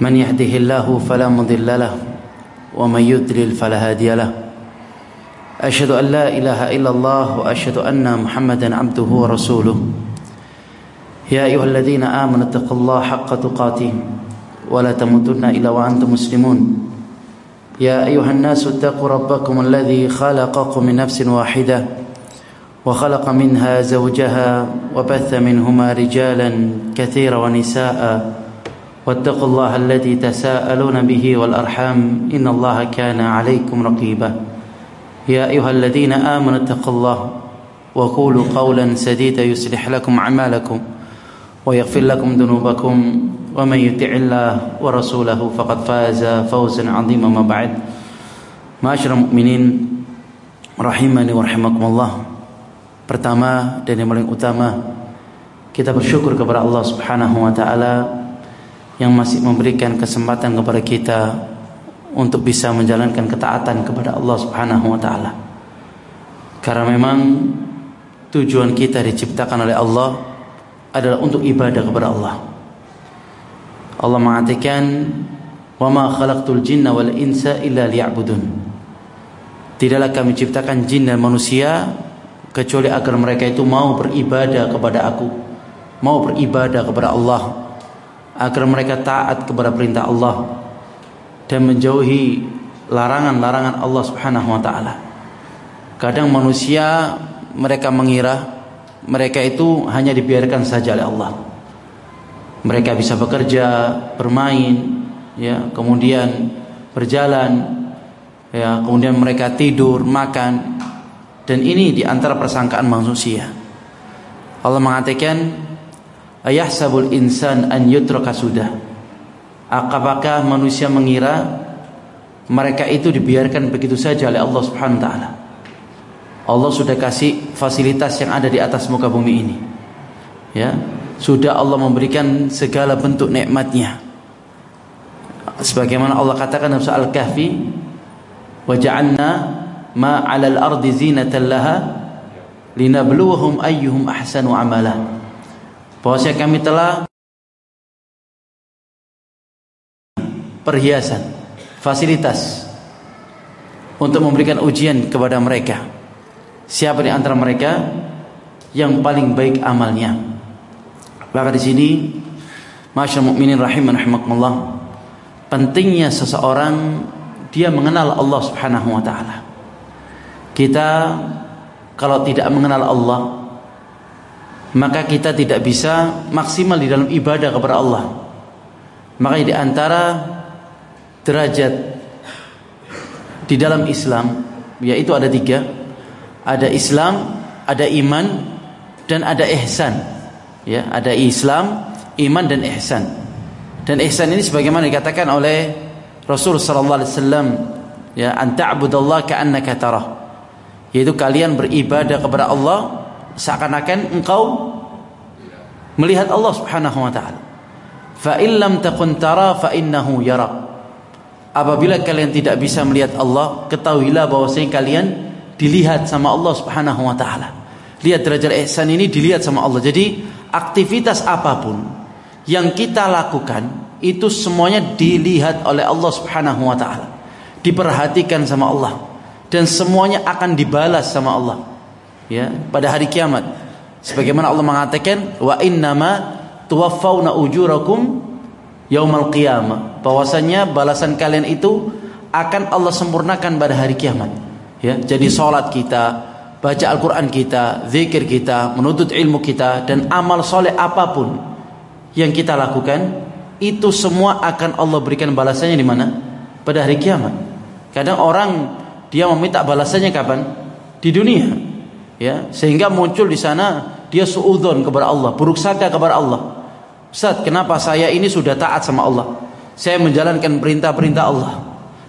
من يهده الله فلا مضل له ومن يضلل فلا هادي له. أشهد أن لا إله إلا الله وأشهد أن محمدا عبده ورسوله. يا أيها الذين آمنوا اتقوا الله حق تقاته ولا تموتن إلا وأنتم مسلمون. يا أيها الناس اتقوا ربكم الذي خلقكم من نفس واحدة وخلق منها زوجها وبث منهما رجالا كثيرا ونساء. واتقوا الله الذي تساءلون به والأرحام إن الله كان عليكم رقيبا. يا أيها الذين آمنوا اتقوا الله وقولوا قولا سديدا يصلح لكم أعمالكم ويغفر لكم ذنوبكم ومن يطع الله ورسوله فقد فاز فوزا عظيما. ما بعد معاشر المؤمنين rahimani wa rahimakumullah pertama dan yang paling utama kita bersyukur kepada Allah Subhanahu wa taala yang masih memberikan kesempatan kepada kita untuk bisa menjalankan ketaatan kepada Allah Subhanahu wa taala. Karena memang tujuan kita diciptakan oleh Allah adalah untuk ibadah kepada Allah. Allah mengatakan, "Wa ma khalaqtul jinna wal insa illa liya'budun." Tidaklah kami ciptakan jin dan manusia kecuali agar mereka itu mau beribadah kepada aku, mau beribadah kepada Allah, agar mereka taat kepada perintah Allah dan menjauhi larangan-larangan Allah Subhanahu wa taala. Kadang manusia mereka mengira mereka itu hanya dibiarkan saja oleh Allah. Mereka bisa bekerja, bermain, ya, kemudian berjalan, ya, kemudian mereka tidur, makan, dan ini di antara persangkaan manusia. Allah mengatakan, "Ayahsabul insan an yutraka sudah." Apakah manusia mengira mereka itu dibiarkan begitu saja oleh Allah Subhanahu wa taala? Allah sudah kasih fasilitas yang ada di atas muka bumi ini. Ya, sudah Allah memberikan segala bentuk nikmatnya. Sebagaimana Allah katakan dalam surah Al-Kahfi, "Wa ja'alna ma 'alal ardi zinatan laha linabluwahum ayyuhum ahsanu amala." Bahwasanya kami telah perhiasan, fasilitas untuk memberikan ujian kepada mereka. Siapa di antara mereka yang paling baik amalnya? Maka di sini, masyaallah mukminin rahiman rahimakumullah, pentingnya seseorang dia mengenal Allah Subhanahu wa taala. Kita kalau tidak mengenal Allah, maka kita tidak bisa maksimal di dalam ibadah kepada Allah. Maka di antara derajat di dalam Islam yaitu ada tiga. Ada Islam ada iman dan ada ihsan. Ya ada Islam iman dan ihsan. Dan ihsan ini sebagaimana dikatakan oleh Rasul sallallahu alaihi wasallam ya an ta'budallaha ka'annaka tarah. Yaitu kalian beribadah kepada Allah seakan-akan engkau melihat Allah Subhanahu wa taala. Fa illam takun tara fa innahu yara apabila kalian tidak bisa melihat Allah ketahuilah bahwasanya kalian dilihat sama Allah Subhanahu wa taala. Lihat derajat ihsan ini dilihat sama Allah. Jadi aktivitas apa pun yang kita lakukan itu semuanya dilihat oleh Allah Subhanahu wa taala. Diperhatikan sama Allah. Dan semuanya akan dibalas sama Allah ya pada hari kiamat. Sebagaimana Allah mengatakan wa innama tuwaffawna ujurakum yaumal qiyamah. Bahwasanya balasan kalian itu akan Allah sempurnakan pada hari kiamat. Ya jadi salat kita baca Al-Qur'an kita zikir kita menuntut ilmu kita dan amal soleh apa pun yang kita lakukan itu semua akan Allah berikan balasannya di mana? Pada hari kiamat. Kadang orang dia meminta balasannya kapan? Di dunia ya sehingga muncul di sana dia suudzon kepada Allah buruk sangka kepada Allah Ustaz, kenapa saya ini sudah taat sama Allah? Saya menjalankan perintah-perintah Allah.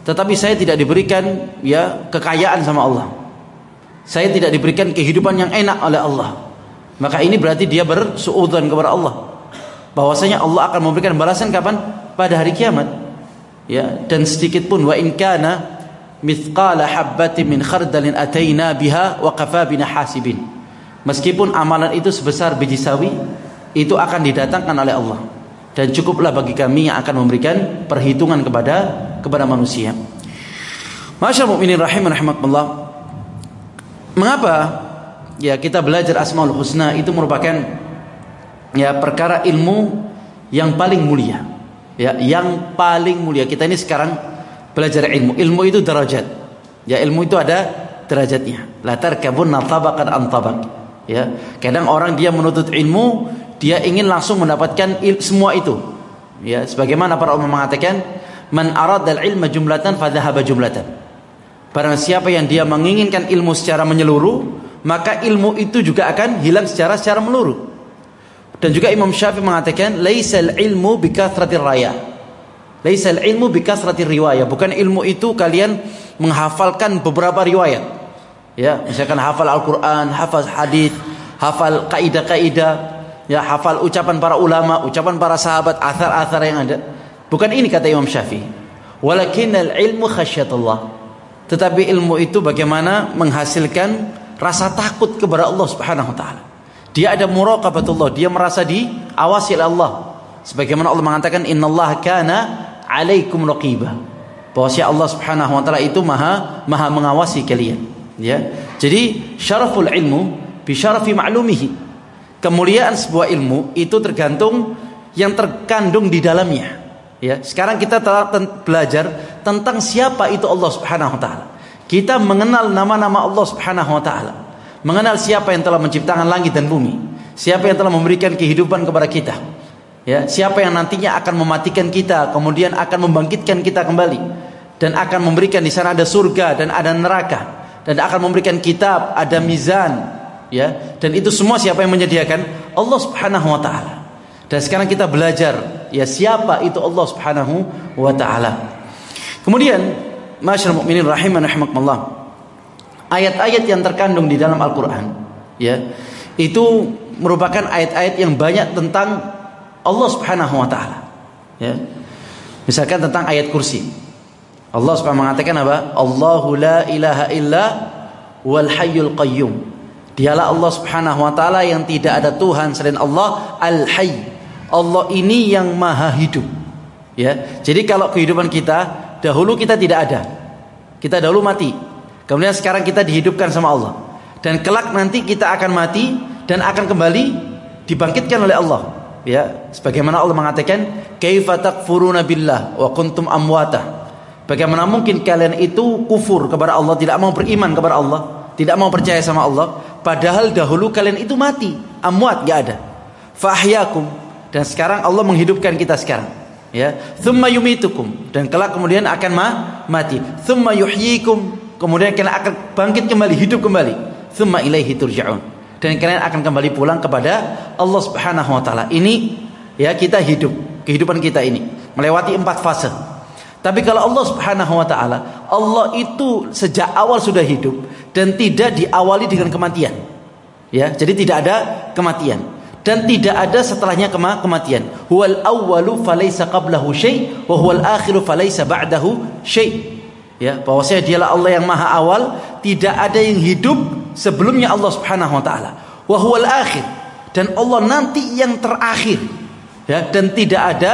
Tetapi saya tidak diberikan ya kekayaan sama Allah. Saya tidak diberikan kehidupan yang enak oleh Allah. Maka ini berarti dia bersuudzon kepada Allah. Bahwasanya Allah akan memberikan balasan kapan? Pada hari kiamat. Ya, dan sedikit pun wa in kana mithqala habbatin min khardalin ataina biha wa kafa bina hasibin. Meskipun amalan itu sebesar biji sawi, itu akan didatangkan oleh Allah dan cukuplah bagi kami yang akan memberikan perhitungan kepada kepada manusia. Masya mukminin rahimah rahimakumullah. Mengapa ya kita belajar Asmaul Husna itu merupakan ya perkara ilmu yang paling mulia. Ya, yang paling mulia. Kita ini sekarang belajar ilmu. Ilmu itu derajat. Ya, ilmu itu ada derajatnya. La tarkabunna tabaqan an tabaq. Ya, kadang orang dia menuntut ilmu, dia ingin langsung mendapatkan il, semua itu. Ya, sebagaimana para ulama mengatakan, man aradal ilma jumlatan fadhahaba jumlatan. Barang siapa yang dia menginginkan ilmu secara menyeluruh, maka ilmu itu juga akan hilang secara secara menyeluruh. Dan juga Imam Syafi'i mengatakan laisal ilmu bikathratir raya. Laisal ilmu bikathratir riwayah. Bukan ilmu itu kalian menghafalkan beberapa riwayat. Ya, misalkan hafal Al-Qur'an, hafal hadis, hafal kaidah-kaidah, ya hafal ucapan para ulama, ucapan para sahabat, athar-athar yang ada. Bukan ini kata Imam Syafi'i. Walakinnal ilmu khasyatullah. Tetapi ilmu itu bagaimana menghasilkan rasa takut kepada Allah Subhanahu wa taala. Dia ada muraqabatullah, dia merasa diawasi oleh Allah. Sebagaimana Allah mengatakan innallaha kana 'alaikum raqiba. Bahwasanya Allah Subhanahu wa taala itu maha maha mengawasi kalian, ya. Jadi syaraful ilmu bi syarafi ma'lumihi. Kemuliaan sebuah ilmu itu tergantung yang terkandung di dalamnya. Ya, sekarang kita telah belajar tentang siapa itu Allah Subhanahu wa taala. Kita mengenal nama-nama Allah Subhanahu wa taala mengenal siapa yang telah menciptakan langit dan bumi, siapa yang telah memberikan kehidupan kepada kita. Ya, siapa yang nantinya akan mematikan kita, kemudian akan membangkitkan kita kembali dan akan memberikan di sana ada surga dan ada neraka dan akan memberikan kitab, ada mizan, ya. Dan itu semua siapa yang menyediakan? Allah Subhanahu wa taala. Dan sekarang kita belajar ya siapa itu Allah Subhanahu wa taala. Kemudian, masyaallah mukminin rahiman rahimakumullah ayat-ayat yang terkandung di dalam Al-Qur'an ya itu merupakan ayat-ayat yang banyak tentang Allah Subhanahu wa taala. Ya. Misalkan tentang ayat kursi. Allah Subhanahu mengatakan apa? Allahu la ilaha illa wal hayyul qayyum. Dialah Allah Subhanahu wa taala yang tidak ada tuhan selain Allah al hayy. Allah ini yang maha hidup. Ya. Jadi kalau kehidupan kita dahulu kita tidak ada. Kita dahulu mati. Kemudian sekarang kita dihidupkan sama Allah. Dan kelak nanti kita akan mati dan akan kembali dibangkitkan oleh Allah. Ya, sebagaimana Allah mengatakan, "Kaifa takfuruna billah wa kuntum amwata?" Bagaimana mungkin kalian itu kufur kepada Allah, tidak mau beriman kepada Allah, tidak mau percaya sama Allah, padahal dahulu kalian itu mati, amwat enggak ada. Fahyakum dan sekarang Allah menghidupkan kita sekarang. Ya, thumma yumitukum dan kelak kemudian akan ma mati. Thumma yuhyikum kemudian kalian akan bangkit kembali, hidup kembali. Thumma ilaihi turja'un. Dan kalian akan kembali pulang kepada Allah Subhanahu wa taala. Ini ya kita hidup, kehidupan kita ini melewati empat fase. Tapi kalau Allah Subhanahu wa taala, Allah itu sejak awal sudah hidup dan tidak diawali dengan kematian. Ya, jadi tidak ada kematian dan tidak ada setelahnya kema kematian. Huwal awwalu falaysa qablahu syai' wa huwal akhiru falaysa ba'dahu syai' ya bahwasanya dialah Allah yang maha awal tidak ada yang hidup sebelumnya Allah Subhanahu wa taala. Wa huwal akhir. Dan Allah nanti yang terakhir. Ya dan tidak ada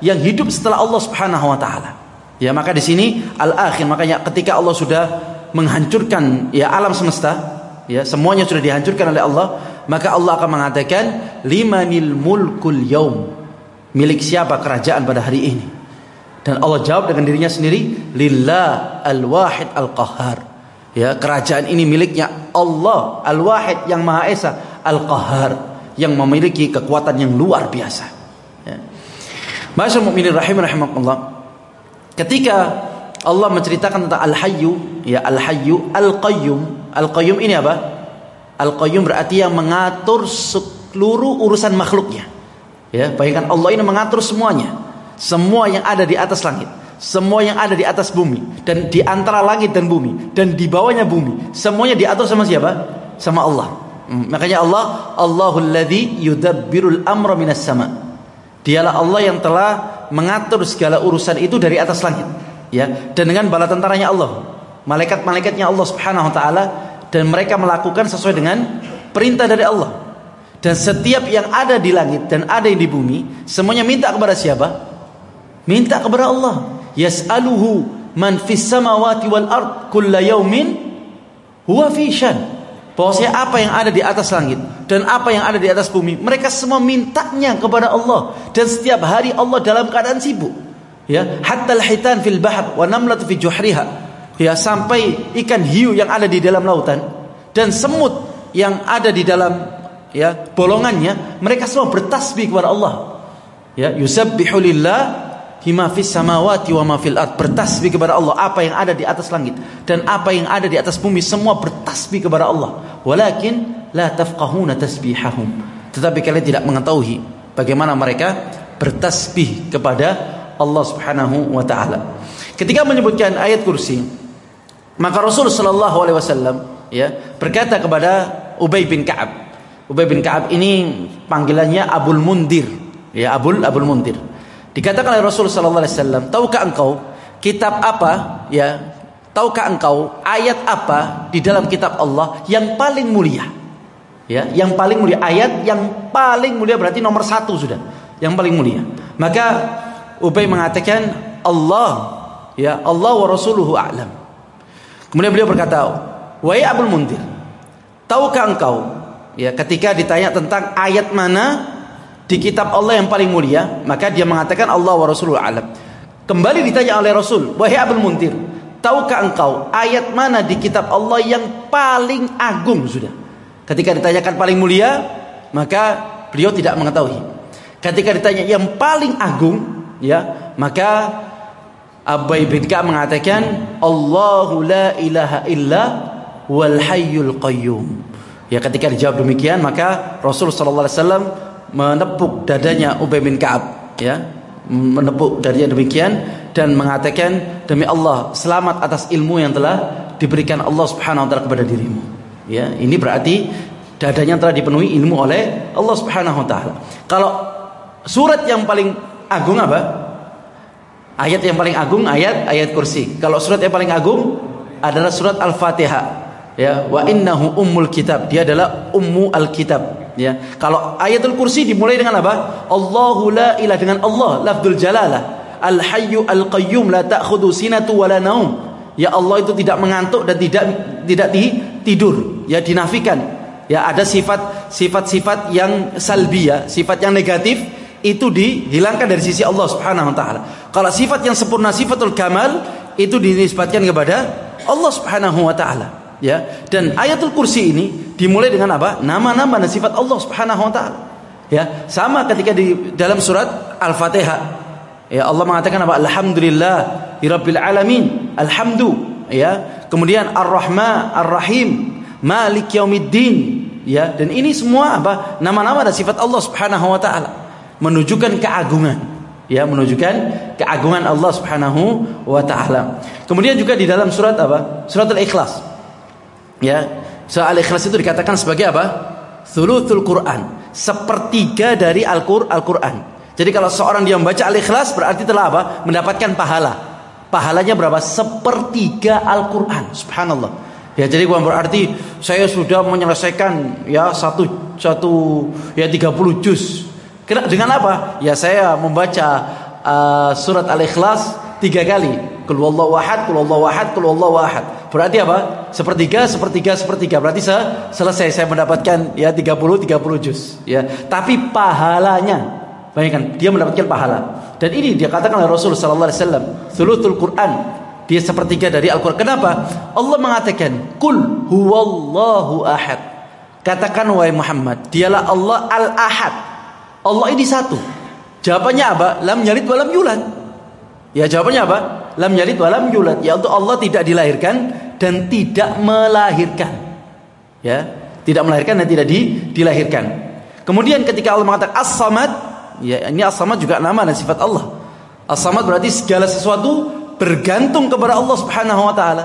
yang hidup setelah Allah Subhanahu wa taala. Ya maka di sini al akhir. Makanya ketika Allah sudah menghancurkan ya alam semesta ya semuanya sudah dihancurkan oleh Allah maka Allah akan mengatakan limanil mulkul yaum. Milik siapa kerajaan pada hari ini? Dan Allah jawab dengan dirinya sendiri, Lillah al-wahid al-qahar. Ya, kerajaan ini miliknya Allah al-wahid yang Maha Esa, al-qahar yang memiliki kekuatan yang luar biasa. Ya. Masyaallah mukminin rahim rahimakumullah. Ketika Allah menceritakan tentang al-hayyu, ya al-hayyu, al-qayyum. Al-qayyum ini apa? Al-qayyum berarti yang mengatur seluruh urusan makhluknya. Ya, bayangkan Allah ini mengatur semuanya semua yang ada di atas langit, semua yang ada di atas bumi dan di antara langit dan bumi dan di bawahnya bumi, semuanya diatur sama siapa? Sama Allah. Hmm, makanya Allah Allahul ladzi yudabbirul amra minas sama. Dialah Allah yang telah mengatur segala urusan itu dari atas langit. Ya, dan dengan bala tentaranya Allah, malaikat-malaikatnya Allah Subhanahu wa taala dan mereka melakukan sesuai dengan perintah dari Allah. Dan setiap yang ada di langit dan ada yang di bumi, semuanya minta kepada siapa? Minta kepada Allah. Yas'aluhu man fis samawati wal ard kulla yaumin huwa fi syan. Bahwasanya apa yang ada di atas langit dan apa yang ada di atas bumi, mereka semua mintanya kepada Allah dan setiap hari Allah dalam keadaan sibuk. Ya, hatta al-hitan fil bahr wa namlatu fi juhriha. Ya, sampai ikan hiu yang ada di dalam lautan dan semut yang ada di dalam ya bolongannya mereka semua bertasbih kepada Allah ya yusabbihu lillah hima fis samawati wa ma fil ard. Bertasbih kepada Allah. Apa yang ada di atas langit dan apa yang ada di atas bumi semua bertasbih kepada Allah. Walakin la tafqahuna tasbihahum. Tetapi kalian tidak mengetahui bagaimana mereka bertasbih kepada Allah Subhanahu wa taala. Ketika menyebutkan ayat kursi maka Rasul sallallahu alaihi wasallam ya berkata kepada Ubay bin Ka'ab. Ubay bin Ka'ab ini panggilannya Abul Mundir. Ya, Abul Abul Mundir. Dikatakan oleh Rasul sallallahu alaihi wasallam, "Tahukah engkau kitab apa ya? Tahukah engkau ayat apa di dalam kitab Allah yang paling mulia?" Ya, yang paling mulia ayat yang paling mulia berarti nomor satu sudah, yang paling mulia. Maka Ubay mengatakan Allah ya Allah wa rasuluhu a'lam. Kemudian beliau berkata, "Wahai Abul Mundir, tahukah engkau ya ketika ditanya tentang ayat mana di kitab Allah yang paling mulia maka dia mengatakan Allah wa Rasulullah alam. Kembali ditanya oleh Rasul wahai Abdul Muntir tahukah engkau ayat mana di kitab Allah yang paling agung? Sudah. Ketika ditanyakan paling mulia maka beliau tidak mengetahui. Ketika ditanya yang paling agung ya maka Abai bin Ka'ab mengatakan Allahu la ilaha illa wal hayyul qayyum. Ya ketika dijawab demikian maka Rasul sallallahu alaihi wasallam menepuk dadanya Ubay bin Ka'ab ya menepuk dadanya demikian dan mengatakan demi Allah selamat atas ilmu yang telah diberikan Allah Subhanahu wa taala kepada dirimu. Ya, ini berarti dadanya telah dipenuhi ilmu oleh Allah Subhanahu wa taala. Kalau surat yang paling agung apa? Ayat yang paling agung ayat ayat kursi. Kalau surat yang paling agung adalah surat Al-Fatihah ya wa innahu ummul kitab. Dia adalah ummu alkitab. Ya. Kalau ayatul kursi dimulai dengan apa? Allahu la ilah dengan Allah lafzul jalalah. Al hayyu al qayyum la ta'khudhu sinatu wala naum. Ya Allah itu tidak mengantuk dan tidak tidak di, tidur. Ya dinafikan. Ya ada sifat sifat-sifat yang salbiyah sifat yang negatif itu dihilangkan dari sisi Allah Subhanahu wa taala. Kalau sifat yang sempurna sifatul kamal itu dinisbatkan kepada Allah Subhanahu wa taala ya. Dan ayatul kursi ini dimulai dengan apa? Nama-nama dan sifat Allah Subhanahu wa taala. Ya. Sama ketika di dalam surat Al-Fatihah ya Allah mengatakan apa? Alhamdulillah rabbil alamin. Alhamdu. Ya. Kemudian ar-rahman ar-rahim. Malik yaumiddin. Ya. Dan ini semua apa? Nama-nama dan sifat Allah Subhanahu wa taala. Menunjukkan keagungan. Ya menunjukkan keagungan Allah Subhanahu wa taala. Kemudian juga di dalam surat apa? Surat Al-Ikhlas. Ya, soal ikhlas itu dikatakan sebagai apa? Thuluthul Quran, sepertiga dari Al-Qur'an. Jadi kalau seorang dia membaca Al-Ikhlas berarti telah apa? Mendapatkan pahala. Pahalanya berapa? Sepertiga Al-Qur'an. Subhanallah. Ya jadi bukan berarti saya sudah menyelesaikan ya satu satu ya 30 juz. Dengan apa? Ya saya membaca uh, surat Al-Ikhlas tiga kali Kul wallahu ahad, kul wallahu ahad, kul wallahu ahad. Berarti apa? Sepertiga, sepertiga, sepertiga. Berarti se selesai saya mendapatkan ya 30 30 juz ya. Tapi pahalanya bayangkan dia mendapatkan pahala. Dan ini dia katakan oleh Rasul sallallahu alaihi wasallam, Quran. Dia sepertiga dari Al-Qur'an. Kenapa? Allah mengatakan, "Kul huwallahu ahad." Katakan wahai Muhammad, dialah Allah Al-Ahad. Allah ini satu. Jawabannya apa? Lam yalid wa lam yulad. Ya jawabannya apa? Lam yalid wa lam yulad. Yaitu Allah tidak dilahirkan dan tidak melahirkan. Ya tidak melahirkan dan tidak di, dilahirkan. Kemudian ketika Allah mengatakan as-samad ya ini as-samad juga nama dan sifat Allah. As-samad berarti segala sesuatu bergantung kepada Allah Subhanahu wa taala.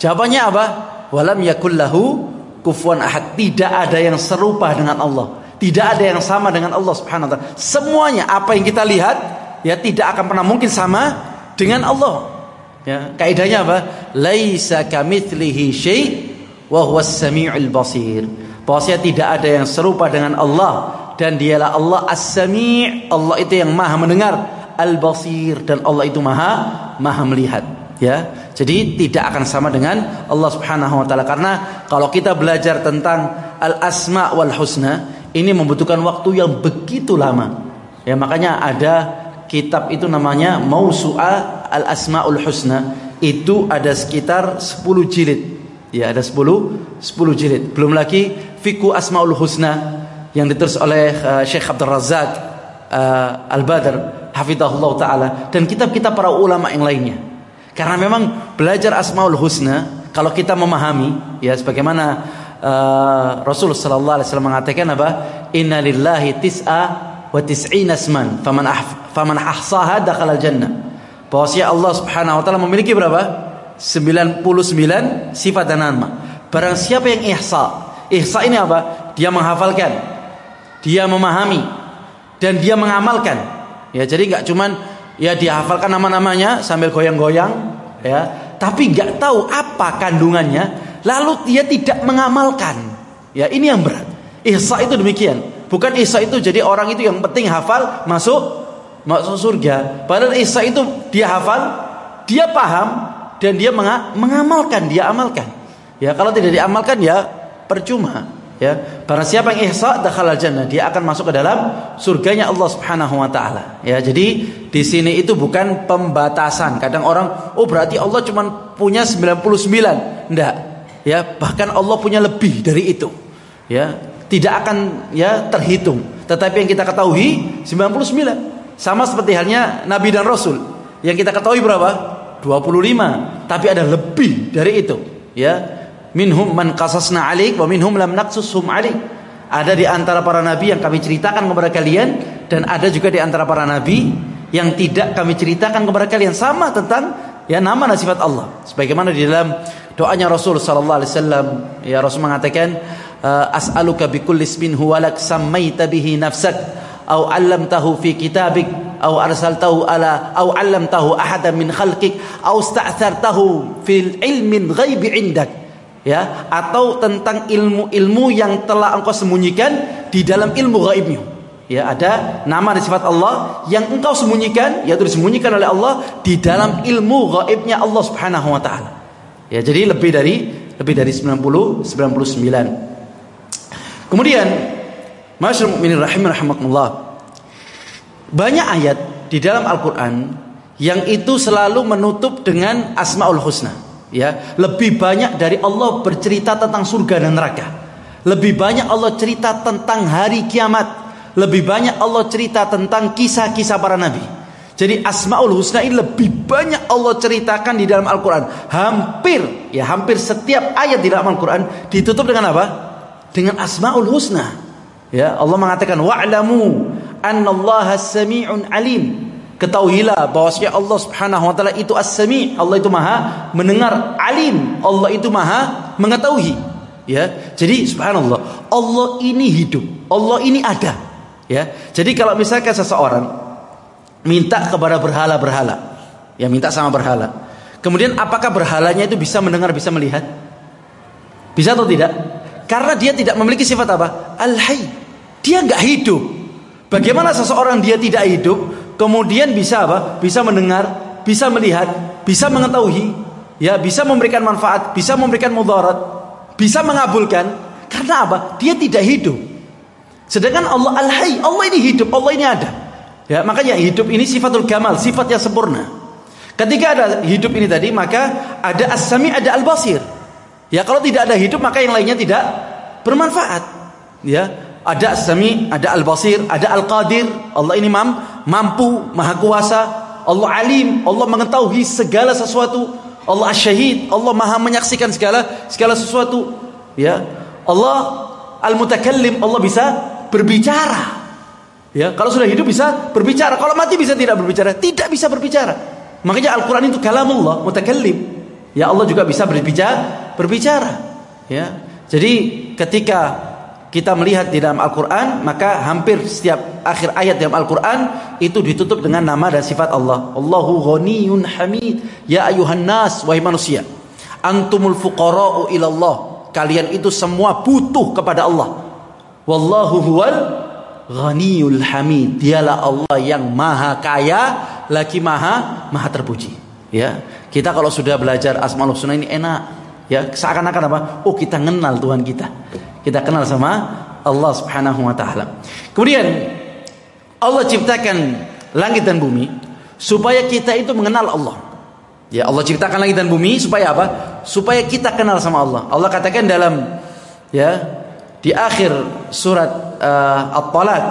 Jawabannya apa? Walam yakullahu kufuwan ahad. Tidak ada yang serupa dengan Allah. Tidak ada yang sama dengan Allah Subhanahu wa taala. Semuanya apa yang kita lihat ya tidak akan pernah mungkin sama dengan Allah. Ya, kaidahnya apa? Laisa kamitslihi syai' wa huwas samiul basir. bahwasanya tidak ada yang serupa dengan Allah dan dialah Allah As-Sami' Allah itu yang Maha mendengar Al-Basir dan Allah itu Maha Maha melihat ya jadi tidak akan sama dengan Allah Subhanahu wa taala karena kalau kita belajar tentang al-asma wal husna ini membutuhkan waktu yang begitu lama ya makanya ada kitab itu namanya Mausu'a al-asmaul husna itu ada sekitar 10 jilid ya ada 10 10 jilid belum lagi Fiku Asmaul Husna yang ditulis oleh uh, Syekh Abdul Razak uh, Al-Badr hafizahullah taala dan kitab-kitab para ulama yang lainnya. Karena memang belajar Asmaul Husna kalau kita memahami ya sebagaimana uh, Rasul sallallahu alaihi wasallam mengatakan apa? Inna lillahi tis'a wa tis'ina asman faman ahf, faman ahsaha dakhala al-jannah. Bahwasanya Allah Subhanahu wa taala memiliki berapa? 99 sifat dan nama. Barang siapa yang ihsa, Ihsa ini apa? Dia menghafalkan, dia memahami, dan dia mengamalkan. Ya, jadi nggak cuman ya dia hafalkan nama-namanya sambil goyang-goyang, ya, tapi nggak tahu apa kandungannya, lalu dia tidak mengamalkan. Ya, ini yang berat. Ihsa itu demikian. Bukan ihsa itu jadi orang itu yang penting hafal masuk masuk surga. Padahal ihsa itu dia hafal, dia paham dan dia mengamalkan, dia amalkan. Ya, kalau tidak diamalkan ya percuma ya. Barang siapa yang ihsa dakhala jannah dia akan masuk ke dalam surganya Allah Subhanahu wa taala. Ya jadi di sini itu bukan pembatasan. Kadang orang oh berarti Allah cuma punya 99 enggak ya bahkan Allah punya lebih dari itu. Ya tidak akan ya terhitung. Tetapi yang kita ketahui 99 sama seperti halnya nabi dan rasul. Yang kita ketahui berapa? 25 tapi ada lebih dari itu ya. Minhum man qasasna alik wa minhum lam naqsushum alik. Ada di antara para nabi yang kami ceritakan kepada kalian dan ada juga di antara para nabi yang tidak kami ceritakan kepada kalian. Sama tentang ya nama dan sifat Allah. Sebagaimana di dalam doanya Rasul sallallahu alaihi wasallam ya Rasul mengatakan as'aluka bikulli ismin huwa lak sammaita bihi nafsak au 'allamtahu fi kitabik au arsaltahu ala au 'allamtahu ahadan min khalqik au sta'thartahu fil ilmin ghaibi 'indak. Ya atau tentang ilmu-ilmu yang telah engkau sembunyikan di dalam ilmu gaibmu ya ada nama dan sifat Allah yang engkau sembunyikan yaitu disembunyikan oleh Allah di dalam ilmu gaibnya Allah Subhanahu wa taala. Ya jadi lebih dari lebih dari 90 99 kemudian masyaallah mukminin banyak ayat di dalam Al-Qur'an yang itu selalu menutup dengan asmaul husna ya. Lebih banyak dari Allah bercerita tentang surga dan neraka. Lebih banyak Allah cerita tentang hari kiamat. Lebih banyak Allah cerita tentang kisah-kisah para nabi. Jadi Asmaul Husna ini lebih banyak Allah ceritakan di dalam Al-Quran. Hampir ya hampir setiap ayat di dalam Al-Quran ditutup dengan apa dengan Asmaul Husna ya Allah mengatakan wa'lamu annallaha sami'un alim Ketahuilah bahwasanya Allah Subhanahu wa taala itu As-Sami, Allah itu Maha mendengar, Alim, Allah itu Maha mengetahui. Ya. Jadi subhanallah, Allah ini hidup, Allah ini ada. Ya. Jadi kalau misalkan seseorang minta kepada berhala-berhala, ya minta sama berhala. Kemudian apakah berhalanya itu bisa mendengar, bisa melihat? Bisa atau tidak? Karena dia tidak memiliki sifat apa? Al-Hayy. Dia nggak hidup. Bagaimana seseorang dia tidak hidup kemudian bisa apa? Bisa mendengar, bisa melihat, bisa mengetahui, ya, bisa memberikan manfaat, bisa memberikan mudarat, bisa mengabulkan. Karena apa? Dia tidak hidup. Sedangkan Allah Al-Hayy, Allah ini hidup, Allah ini ada. Ya, makanya hidup ini sifatul kamal, sifat yang sempurna. Ketika ada hidup ini tadi, maka ada as-sami, ada al-basir. Ya, kalau tidak ada hidup, maka yang lainnya tidak bermanfaat. Ya, ada as-sami, ada al-basir, ada al-qadir. Allah ini mam, mampu, maha kuasa, Allah alim, Allah mengetahui segala sesuatu, Allah syahid, Allah maha menyaksikan segala segala sesuatu. Ya. Allah al-mutakallim, Allah bisa berbicara. Ya, kalau sudah hidup bisa berbicara, kalau mati bisa tidak berbicara, tidak bisa berbicara. Makanya Al-Qur'an itu kalamullah, mutakallim. Ya Allah juga bisa berbicara, berbicara. Ya. Jadi ketika kita melihat di dalam Al-Quran maka hampir setiap akhir ayat dalam Al-Quran itu ditutup dengan nama dan sifat Allah Allahu ghaniyun hamid ya ayuhan nas wahai manusia antumul fuqara'u ilallah kalian itu semua butuh kepada Allah. Wallahu huwal ghaniyul hamid. Dialah Allah yang maha kaya lagi maha maha terpuji. Ya, kita kalau sudah belajar asmaul husna ini enak. Ya, seakan-akan apa? Oh, kita kenal Tuhan kita. Kita kenal sama Allah Subhanahu wa taala. Kemudian Allah ciptakan langit dan bumi supaya kita itu mengenal Allah. Ya, Allah ciptakan langit dan bumi supaya apa? Supaya kita kenal sama Allah. Allah katakan dalam ya di akhir surat uh, At-Talaq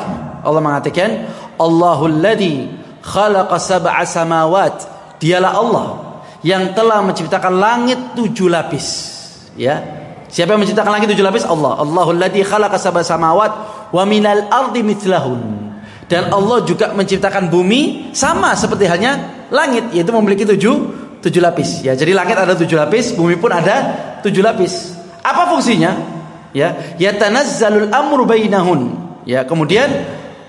Allah mengatakan Allahul ladzi khalaqa sab'a samawat. Dialah Allah yang telah menciptakan langit tujuh lapis. Ya. Siapa yang menciptakan langit tujuh lapis? Allah. Allahul ladzi khalaqa sab'a samawat wa minal ardi mithlahun. Dan Allah juga menciptakan bumi sama seperti halnya langit yaitu memiliki tujuh tujuh lapis ya jadi langit ada tujuh lapis bumi pun ada tujuh lapis apa fungsinya ya yatanazzalul amru bainahun ya kemudian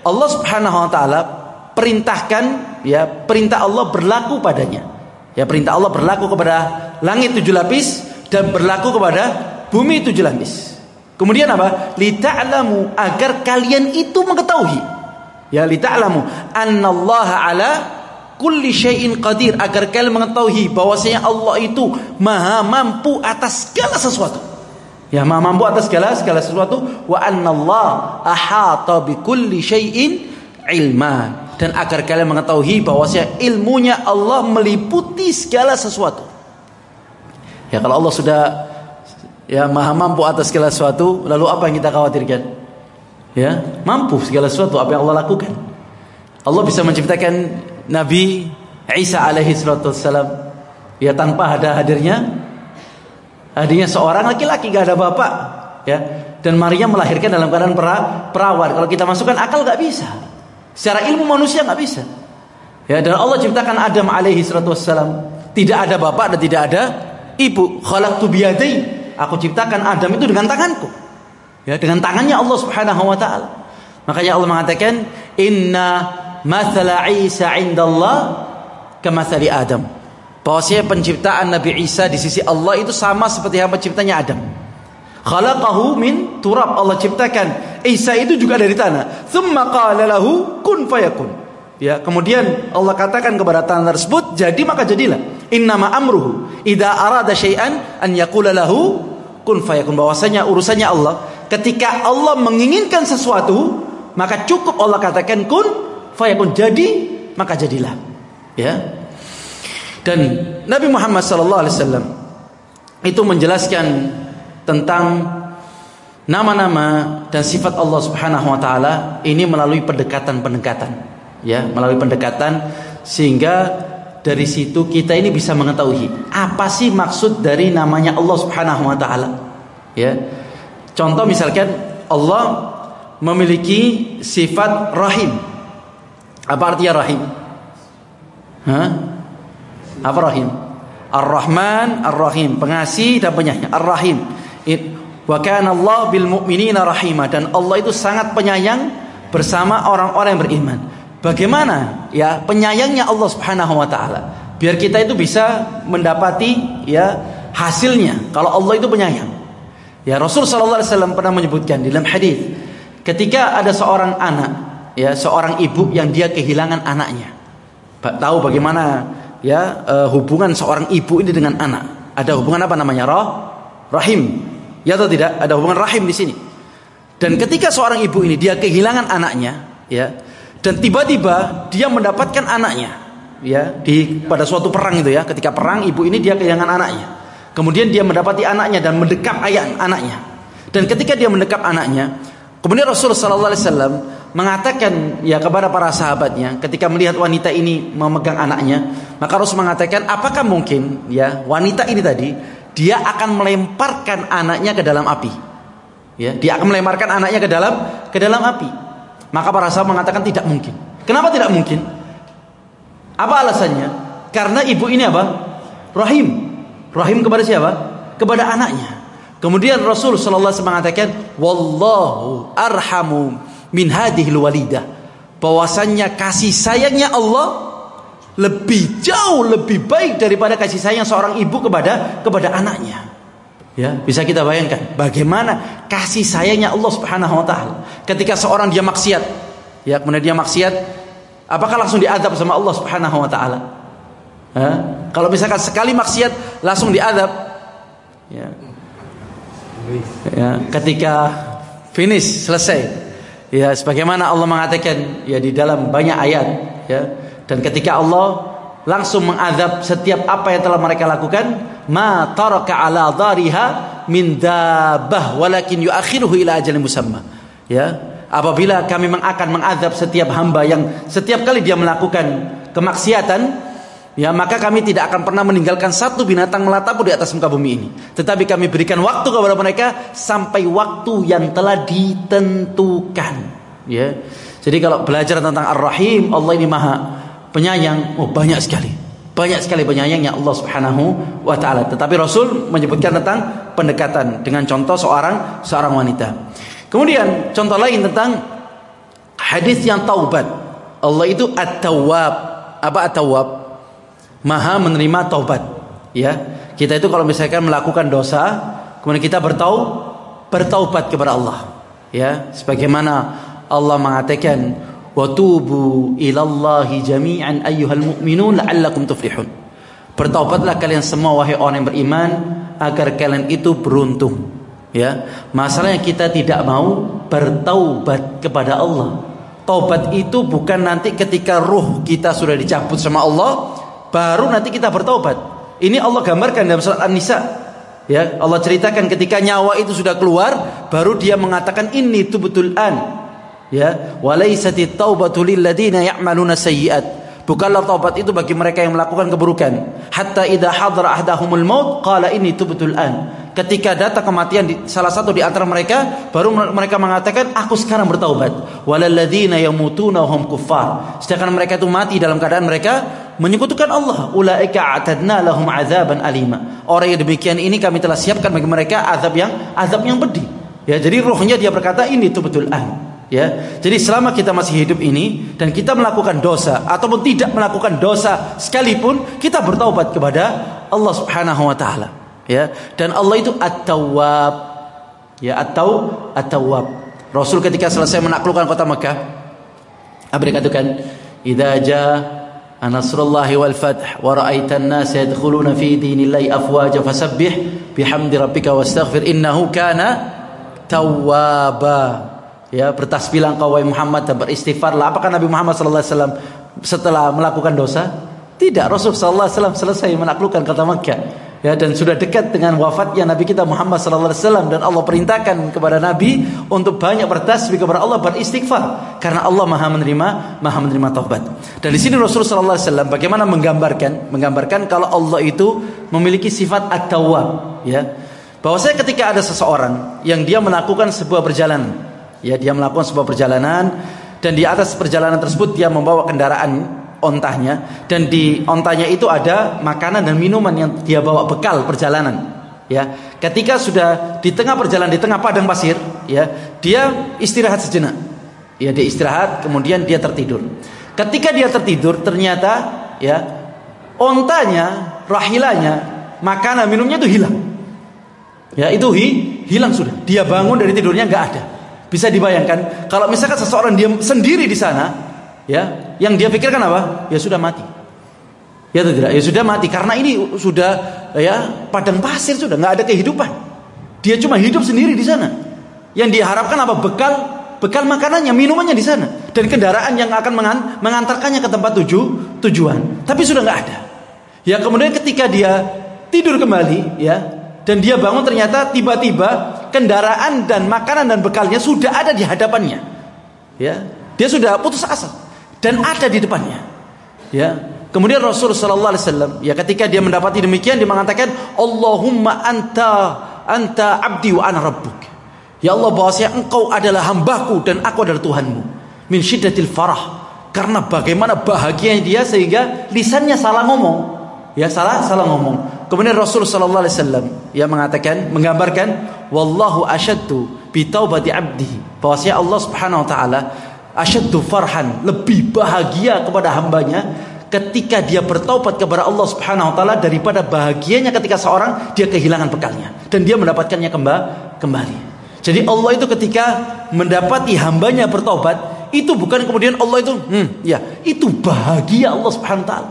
Allah Subhanahu wa taala perintahkan ya perintah Allah berlaku padanya ya perintah Allah berlaku kepada langit tujuh lapis dan berlaku kepada bumi tujuh lapis. Kemudian apa? Lita'lamu agar kalian itu mengetahui. Ya li ta'lamu annallaha ala kulli syai'in qadir. Agar kalian mengetahui bahwasanya Allah itu maha mampu atas segala sesuatu. Ya maha mampu atas segala segala sesuatu. Wa annallaha ahata bi kulli syai'in ilma dan agar kalian mengetahui bahwasanya ilmunya Allah meliputi segala sesuatu. Ya kalau Allah sudah ya maha mampu atas segala sesuatu, lalu apa yang kita khawatirkan? ya mampu segala sesuatu apa yang Allah lakukan? Allah bisa menciptakan Nabi Isa alaihi salatu wassalam. Ya tanpa ada hadirnya hadirnya seorang laki-laki gak ada bapak. Ya dan Maria melahirkan dalam keadaan pera, perawat. Kalau kita masukkan akal gak bisa secara ilmu manusia gak bisa ya dan Allah ciptakan Adam alaihi salatu wassalam tidak ada bapak dan tidak ada ibu khalaqtu biyadai aku ciptakan Adam itu dengan tanganku Ya, dengan tangannya Allah Subhanahu wa taala. Makanya Allah mengatakan, "Inna mathala Isa 'indallah kamathali Adam." Bahwasanya penciptaan Nabi Isa di sisi Allah itu sama seperti apa penciptanya Adam. Khalaqahu min turab. Allah ciptakan Isa itu juga dari tanah. Tsumma qala lahu kun fayakun. Ya, kemudian Allah katakan kepada tanah tersebut, jadi maka jadilah. Innama amruhu idza arada syai'an an yaqula lahu kun fayakun. Bahwasanya urusannya Allah ketika Allah menginginkan sesuatu, maka cukup Allah katakan kun fayakun jadi, maka jadilah. Ya. Dan Nabi Muhammad sallallahu alaihi wasallam itu menjelaskan tentang nama-nama dan sifat Allah Subhanahu wa taala ini melalui pendekatan-pendekatan. Ya, melalui pendekatan sehingga dari situ kita ini bisa mengetahui apa sih maksud dari namanya Allah Subhanahu wa taala. Ya. Contoh misalkan Allah memiliki sifat rahim. Apa artinya rahim? Hah? Apa rahim? Ar-Rahman, Ar-Rahim, pengasih dan penyayang. Ar-Rahim. Wa Allah bil mu'minina dan Allah itu sangat penyayang bersama orang-orang yang beriman. Bagaimana ya penyayangnya Allah Subhanahu wa taala? Biar kita itu bisa mendapati ya hasilnya kalau Allah itu penyayang. Ya Rasul sallallahu alaihi wasallam pernah menyebutkan di dalam hadis ketika ada seorang anak ya seorang ibu yang dia kehilangan anaknya. Tahu bagaimana ya uh, hubungan seorang ibu ini dengan anak? Ada hubungan apa namanya? Roh rahim. Ya atau tidak? Ada hubungan rahim di sini. Dan ketika seorang ibu ini dia kehilangan anaknya, ya, dan tiba-tiba dia mendapatkan anaknya, ya, di pada suatu perang itu ya, ketika perang ibu ini dia kehilangan anaknya. Kemudian dia mendapati anaknya dan mendekap ayah anaknya. Dan ketika dia mendekap anaknya, kemudian Rasulullah Sallallahu Alaihi Wasallam mengatakan ya kepada para sahabatnya ketika melihat wanita ini memegang anaknya, maka Rasul mengatakan apakah mungkin ya wanita ini tadi dia akan melemparkan anaknya ke dalam api. Ya, dia akan melemparkan anaknya ke dalam ke dalam api. Maka para sahabat mengatakan tidak mungkin. Kenapa tidak mungkin? Apa alasannya? Karena ibu ini apa? Rahim. Rahim kepada siapa? Kepada anaknya. Kemudian Rasul sallallahu alaihi wasallam mengatakan, "Wallahu arhamu min hadhil walidah." Bahwasannya kasih sayangnya Allah lebih jauh lebih baik daripada kasih sayang seorang ibu kepada kepada anaknya. Ya, bisa kita bayangkan bagaimana kasih sayangnya Allah Subhanahu wa taala ketika seorang dia maksiat. Ya, kemudian dia maksiat, apakah langsung diadab sama Allah Subhanahu wa taala? Kalau misalkan sekali maksiat langsung diadab. Ya. Ya, ketika finish selesai. Ya, sebagaimana Allah mengatakan ya di dalam banyak ayat, ya. Dan ketika Allah langsung mengadab setiap apa yang telah mereka lakukan ma taraka ala dhariha min dabah walakin yuakhiruhu ila ajalin musamma. Ya apabila kami akan mengadab setiap hamba yang setiap kali dia melakukan kemaksiatan ya maka kami tidak akan pernah meninggalkan satu binatang melata pun di atas muka bumi ini. Tetapi kami berikan waktu kepada mereka sampai waktu yang telah ditentukan. Ya jadi kalau belajar tentang Ar-Rahim Allah ini maha penyayang. Oh banyak sekali. Banyak sekali penyayangnya Allah Subhanahu wa taala. Tetapi Rasul menyebutkan tentang pendekatan dengan contoh seorang seorang wanita. Kemudian contoh lain tentang hadis yang taubat. Allah itu at-tawwab. Apa at-tawwab? Maha menerima taubat. Ya kita itu kalau misalkan melakukan dosa kemudian kita bertau bertaubat kepada Allah. Ya sebagaimana Allah mengatakan Watubu ilallahi jami'an ayyuhal mu'minun la'allakum tuflihun. Bertaubatlah kalian semua wahai orang yang beriman agar kalian itu beruntung. Ya, masalahnya kita tidak mau bertaubat kepada Allah. Taubat itu bukan nanti ketika ruh kita sudah dicabut sama Allah, baru nanti kita bertaubat. Ini Allah gambarkan dalam surat An-Nisa. Ya, Allah ceritakan ketika nyawa itu sudah keluar, baru dia mengatakan ini itu betul an ya walaisati taubatu lil ya'maluna sayyi'at. Bukanlah taubat itu bagi mereka yang melakukan keburukan. Hatta idza hadara ahdahumul maut qala inni tubtul an ketika datang kematian di salah satu di antara mereka baru mereka mengatakan aku sekarang bertaubat. Walalladzina yamutuna hum kuffar. Sedangkan mereka itu mati dalam keadaan mereka menyekutukan Allah. Ulaika atadna lahum azaban alima. Orang yang demikian ini kami telah siapkan bagi mereka azab yang azab yang pedih. Ya jadi rohnya dia berkata ini betul an Ya, jadi selama kita masih hidup ini dan kita melakukan dosa ataupun tidak melakukan dosa sekalipun kita bertaubat kepada Allah Subhanahu wa taala. Ya, dan Allah itu At-Tawwab. Ya, atau At-Tawwab. Rasul ketika selesai menaklukkan kota Mekah, apa dikatakan? "Idza jaa Nasrullahi wal fath wa ra'aitan nas yadkhuluna fi dinillahi afwaja fasabbih bihamdi rabbika wastaghfir innahu kana tawwaba." Ya bertasbihlah engkau wahai Muhammad dan beristighfarlah. Apakah Nabi Muhammad sallallahu alaihi wasallam setelah melakukan dosa? Tidak. Rasul sallallahu alaihi wasallam selesai menaklukkan kota Makkah. Ya dan sudah dekat dengan wafatnya Nabi kita Muhammad sallallahu alaihi wasallam. Dan Allah perintahkan kepada Nabi untuk banyak bertasbih kepada Allah beristighfar. Karena Allah Maha menerima Maha menerima taubat. Dan di sini Rasul sallallahu alaihi wasallam bagaimana menggambarkan? Menggambarkan kalau Allah itu memiliki sifat at-tawwab ya. Bahwasanya ketika ada seseorang yang dia melakukan sebuah perjalanan Ya, dia melakukan sebuah perjalanan dan di atas perjalanan tersebut dia membawa kendaraan ontahnya dan di ontahnya itu ada makanan dan minuman yang dia bawa bekal perjalanan. Ya, ketika sudah di tengah perjalanan di tengah padang pasir, ya, dia istirahat sejenak. Ya, dia istirahat, kemudian dia tertidur. Ketika dia tertidur, ternyata ya, ontanya, rahilanya, makanan minumnya itu hilang. Ya, itu hi, hilang sudah. Dia bangun dari tidurnya nggak ada. Bisa dibayangkan kalau misalkan seseorang dia sendiri di sana, ya, yang dia pikirkan apa? Ya sudah mati. Ya atau tidak? Ya sudah mati karena ini sudah ya padang pasir sudah nggak ada kehidupan. Dia cuma hidup sendiri di sana. Yang diharapkan apa? Bekal bekal makanannya, minumannya di sana dan kendaraan yang akan mengantarkannya ke tempat tuju, tujuan. Tapi sudah nggak ada. Ya kemudian ketika dia tidur kembali, ya dan dia bangun ternyata tiba-tiba kendaraan dan makanan dan bekalnya sudah ada di hadapannya. Ya, dia sudah putus asa dan ada di depannya. Ya, kemudian Rasul Shallallahu Alaihi Wasallam ya ketika dia mendapati demikian dia mengatakan Allahumma anta anta abdi wa ana rabbuk. Ya Allah bahwasanya engkau adalah hambaku dan aku adalah Tuhanmu. Min syiddatil farah. Karena bagaimana bahagianya dia sehingga lisannya salah ngomong. Ya salah salah ngomong. Kemudian Rasul sallallahu alaihi wasallam ya mengatakan menggambarkan wallahu asyaddu bi taubati abdihi. Bahwasanya Allah Subhanahu wa taala asyaddu farhan, lebih bahagia kepada hambanya ketika dia bertaubat kepada Allah Subhanahu wa taala daripada bahagianya ketika seorang dia kehilangan bekalnya dan dia mendapatkannya kembali. Jadi Allah itu ketika mendapati hambanya bertobat itu bukan kemudian Allah itu hmm, ya itu bahagia Allah Subhanahu wa taala.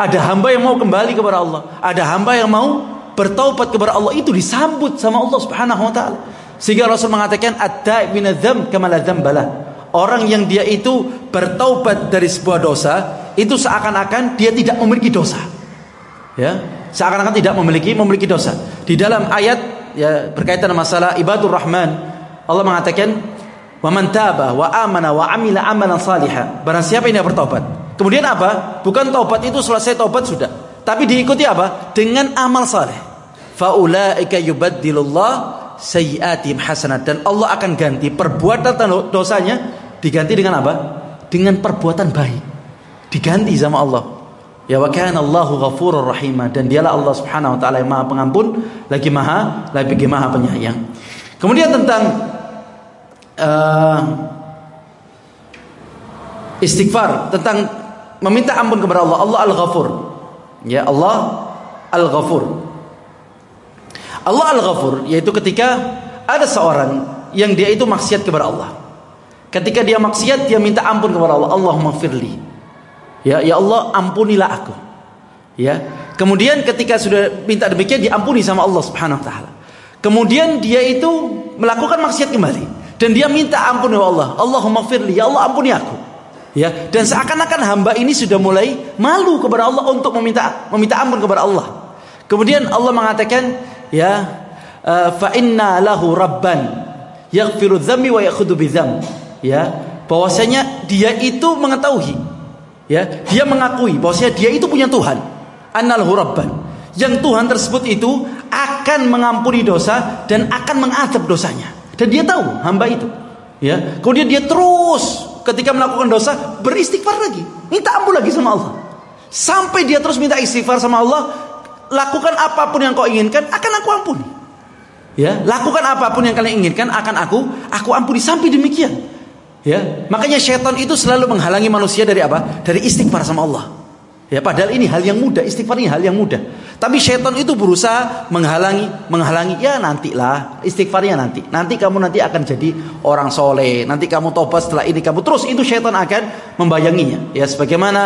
Ada hamba yang mau kembali kepada Allah, ada hamba yang mau bertaubat kepada Allah itu disambut sama Allah Subhanahu wa taala. Sehingga Rasul mengatakan at-taib minadz-dzam kama Orang yang dia itu bertaubat dari sebuah dosa, itu seakan-akan dia tidak memiliki dosa. Ya, seakan-akan tidak memiliki memiliki dosa. Di dalam ayat ya berkaitan masalah ibadur rahman, Allah mengatakan, "Wa man taba wa amana wa amila amalan salihah." Barang siapa yang bertobat. Kemudian apa? Bukan tobat itu selesai tobat sudah. Tapi diikuti apa? Dengan amal saleh. Faulaika yubaddilullah sayyiatim hasanat dan Allah akan ganti perbuatan dosanya diganti dengan apa? Dengan perbuatan baik. Diganti sama Allah. Ya wa kana Allahu ghafurur rahimah dan dialah Allah Subhanahu wa taala yang Maha Pengampun, lagi Maha lagi Maha Penyayang. Kemudian tentang uh, istighfar, tentang meminta ampun kepada Allah. Allah Al-Ghafur. Ya Allah Al-Ghafur. Allah Al-Ghafur yaitu ketika ada seorang yang dia itu maksiat kepada Allah. Ketika dia maksiat dia minta ampun kepada Allah. Allahumma firli. Ya, ya Allah ampunilah aku. Ya. Kemudian ketika sudah minta demikian diampuni sama Allah Subhanahu wa taala. Kemudian dia itu melakukan maksiat kembali dan dia minta ampun kepada Allah. Allahumma firli, ya Allah ampuni aku. Ya, dan seakan-akan hamba ini sudah mulai malu kepada Allah untuk meminta meminta ampun kepada Allah. Kemudian Allah mengatakan, ya uh, fa inna lahu rabban yaghfiru dzambi wa yakhudhu bidzam ya bahwasanya dia itu mengetahui. Ya dia mengakui bahwasanya dia itu punya Tuhan. Annalhu rabban. Yang Tuhan tersebut itu akan mengampuni dosa dan akan mengadab dosanya. Dan dia tahu hamba itu. Ya kemudian dia terus ketika melakukan dosa beristighfar lagi minta ampun lagi sama Allah sampai dia terus minta istighfar sama Allah lakukan apa pun yang kau inginkan akan aku ampuni. Ya, lakukan apa pun yang kalian inginkan akan aku aku ampuni sampai demikian. Ya, makanya syaitan itu selalu menghalangi manusia dari apa? Dari istighfar sama Allah. Ya, padahal ini hal yang mudah, istighfar ini hal yang mudah. Tapi syaitan itu berusaha menghalangi, menghalangi. Ya nantilah, istighfarnya nanti. Nanti kamu nanti akan jadi orang soleh. Nanti kamu tobat setelah ini kamu terus itu syaitan akan membayanginya. Ya, sebagaimana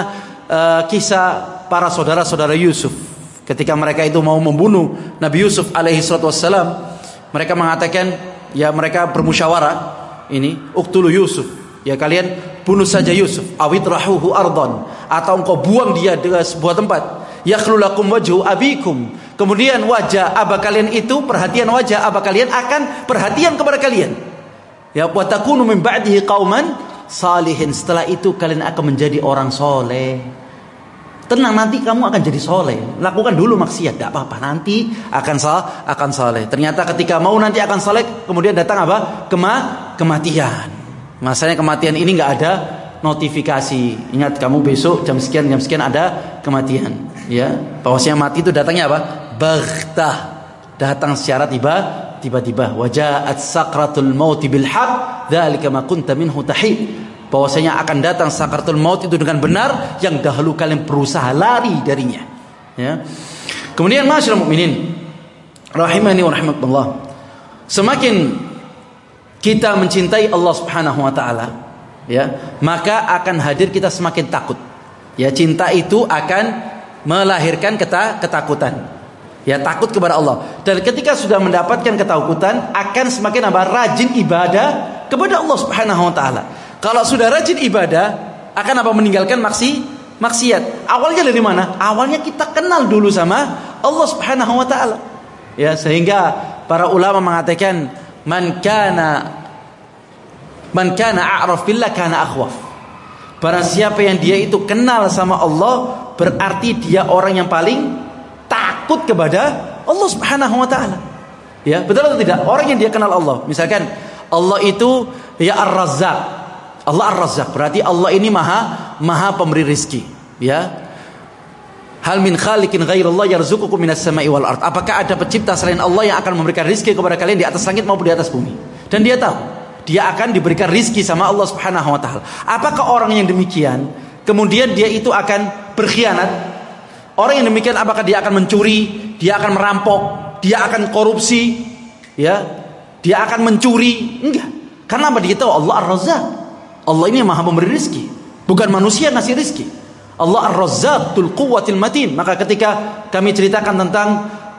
uh, kisah para saudara-saudara Yusuf Ketika mereka itu mau membunuh Nabi Yusuf alaihi salatu wassalam, mereka mengatakan, ya mereka bermusyawarah, ini uktulu Yusuf. Ya kalian bunuh saja Yusuf, awit rahuhu ardon atau engkau buang dia di sebuah tempat. Yakhlulakum wajhu abikum. Kemudian wajah abah kalian itu perhatian wajah abah kalian akan perhatian kepada kalian. Ya wa takunu min ba'dihi qauman salihin. Setelah itu kalian akan menjadi orang soleh. Tenang nanti kamu akan jadi soleh. Lakukan dulu maksiat, tidak apa-apa. Nanti akan sal, akan soleh. Ternyata ketika mau nanti akan soleh, kemudian datang apa? Kema, kematian. Masalahnya kematian ini nggak ada notifikasi. Ingat kamu besok jam sekian jam sekian ada kematian. Ya, bahwasanya mati itu datangnya apa? Baghtah. Datang secara tiba tiba-tiba. Wajahat sakratul mauti bil haq. Dzalika ma kunta minhu bahwasanya akan datang sakaratul maut itu dengan benar yang dahulu kalian berusaha lari darinya ya kemudian masyarakat mukminin rahimani wa rahmatullah semakin kita mencintai Allah Subhanahu wa taala ya maka akan hadir kita semakin takut ya cinta itu akan melahirkan keta ketakutan ya takut kepada Allah dan ketika sudah mendapatkan ketakutan akan semakin apa rajin ibadah kepada Allah Subhanahu wa taala kalau sudah rajin ibadah, akan apa meninggalkan maksi maksiat. Awalnya dari mana? Awalnya kita kenal dulu sama Allah Subhanahu wa taala. Ya, sehingga para ulama mengatakan man kana man kana a'raf billah kana akhwaf. Barang siapa yang dia itu kenal sama Allah, berarti dia orang yang paling takut kepada Allah Subhanahu wa taala. Ya, betul atau tidak? Orang yang dia kenal Allah, misalkan Allah itu ya Ar-Razzaq, Allah Ar-Razzaq berarti Allah ini maha maha pemberi rizki ya Hal min khaliqin ghairallah yarzuqukum minas sama'i wal ard. Apakah ada pencipta selain Allah yang akan memberikan rizki kepada kalian di atas langit maupun di atas bumi? Dan dia tahu, dia akan diberikan rizki sama Allah Subhanahu wa taala. Apakah orang yang demikian kemudian dia itu akan berkhianat? Orang yang demikian apakah dia akan mencuri, dia akan merampok, dia akan korupsi, ya? Dia akan mencuri? Enggak. Karena apa? Dia tahu Allah Ar-Razzaq. Allah ini Maha pemberi rezeki, bukan manusia ngasih rezeki. Allah Ar-Razzaq tul quwwatil matin. Maka ketika kami ceritakan tentang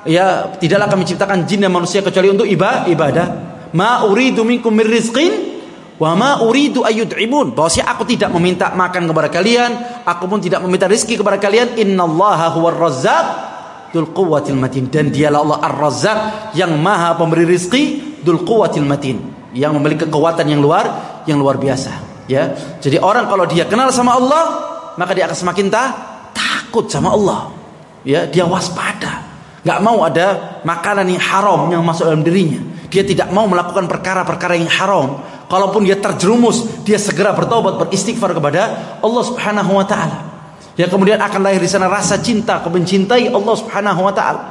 ya tidaklah kami ciptakan jin dan manusia kecuali untuk ibadah. Ma uridu minkum mir rizqin Wa ma uridu ayyud'imun. Bahwasanya aku tidak meminta makan kepada kalian, aku pun tidak meminta rezeki kepada kalian. Innallaha huwar razzaq dzul quwwatil matin. Dan dialah Allah Ar-Razzaq yang Maha pemberi rezeki dzul quwwatil matin, yang memiliki kekuatan yang luar yang luar biasa, ya. Jadi orang kalau dia kenal sama Allah, maka dia akan semakin ta takut sama Allah. Ya, dia waspada. Gak mau ada makanan yang haram yang masuk dalam dirinya. Dia tidak mau melakukan perkara-perkara yang haram Kalaupun dia terjerumus, dia segera bertobat, beristighfar kepada Allah Subhanahu wa taala. Ya kemudian akan lahir di sana rasa cinta, kebencintai Allah Subhanahu wa taala.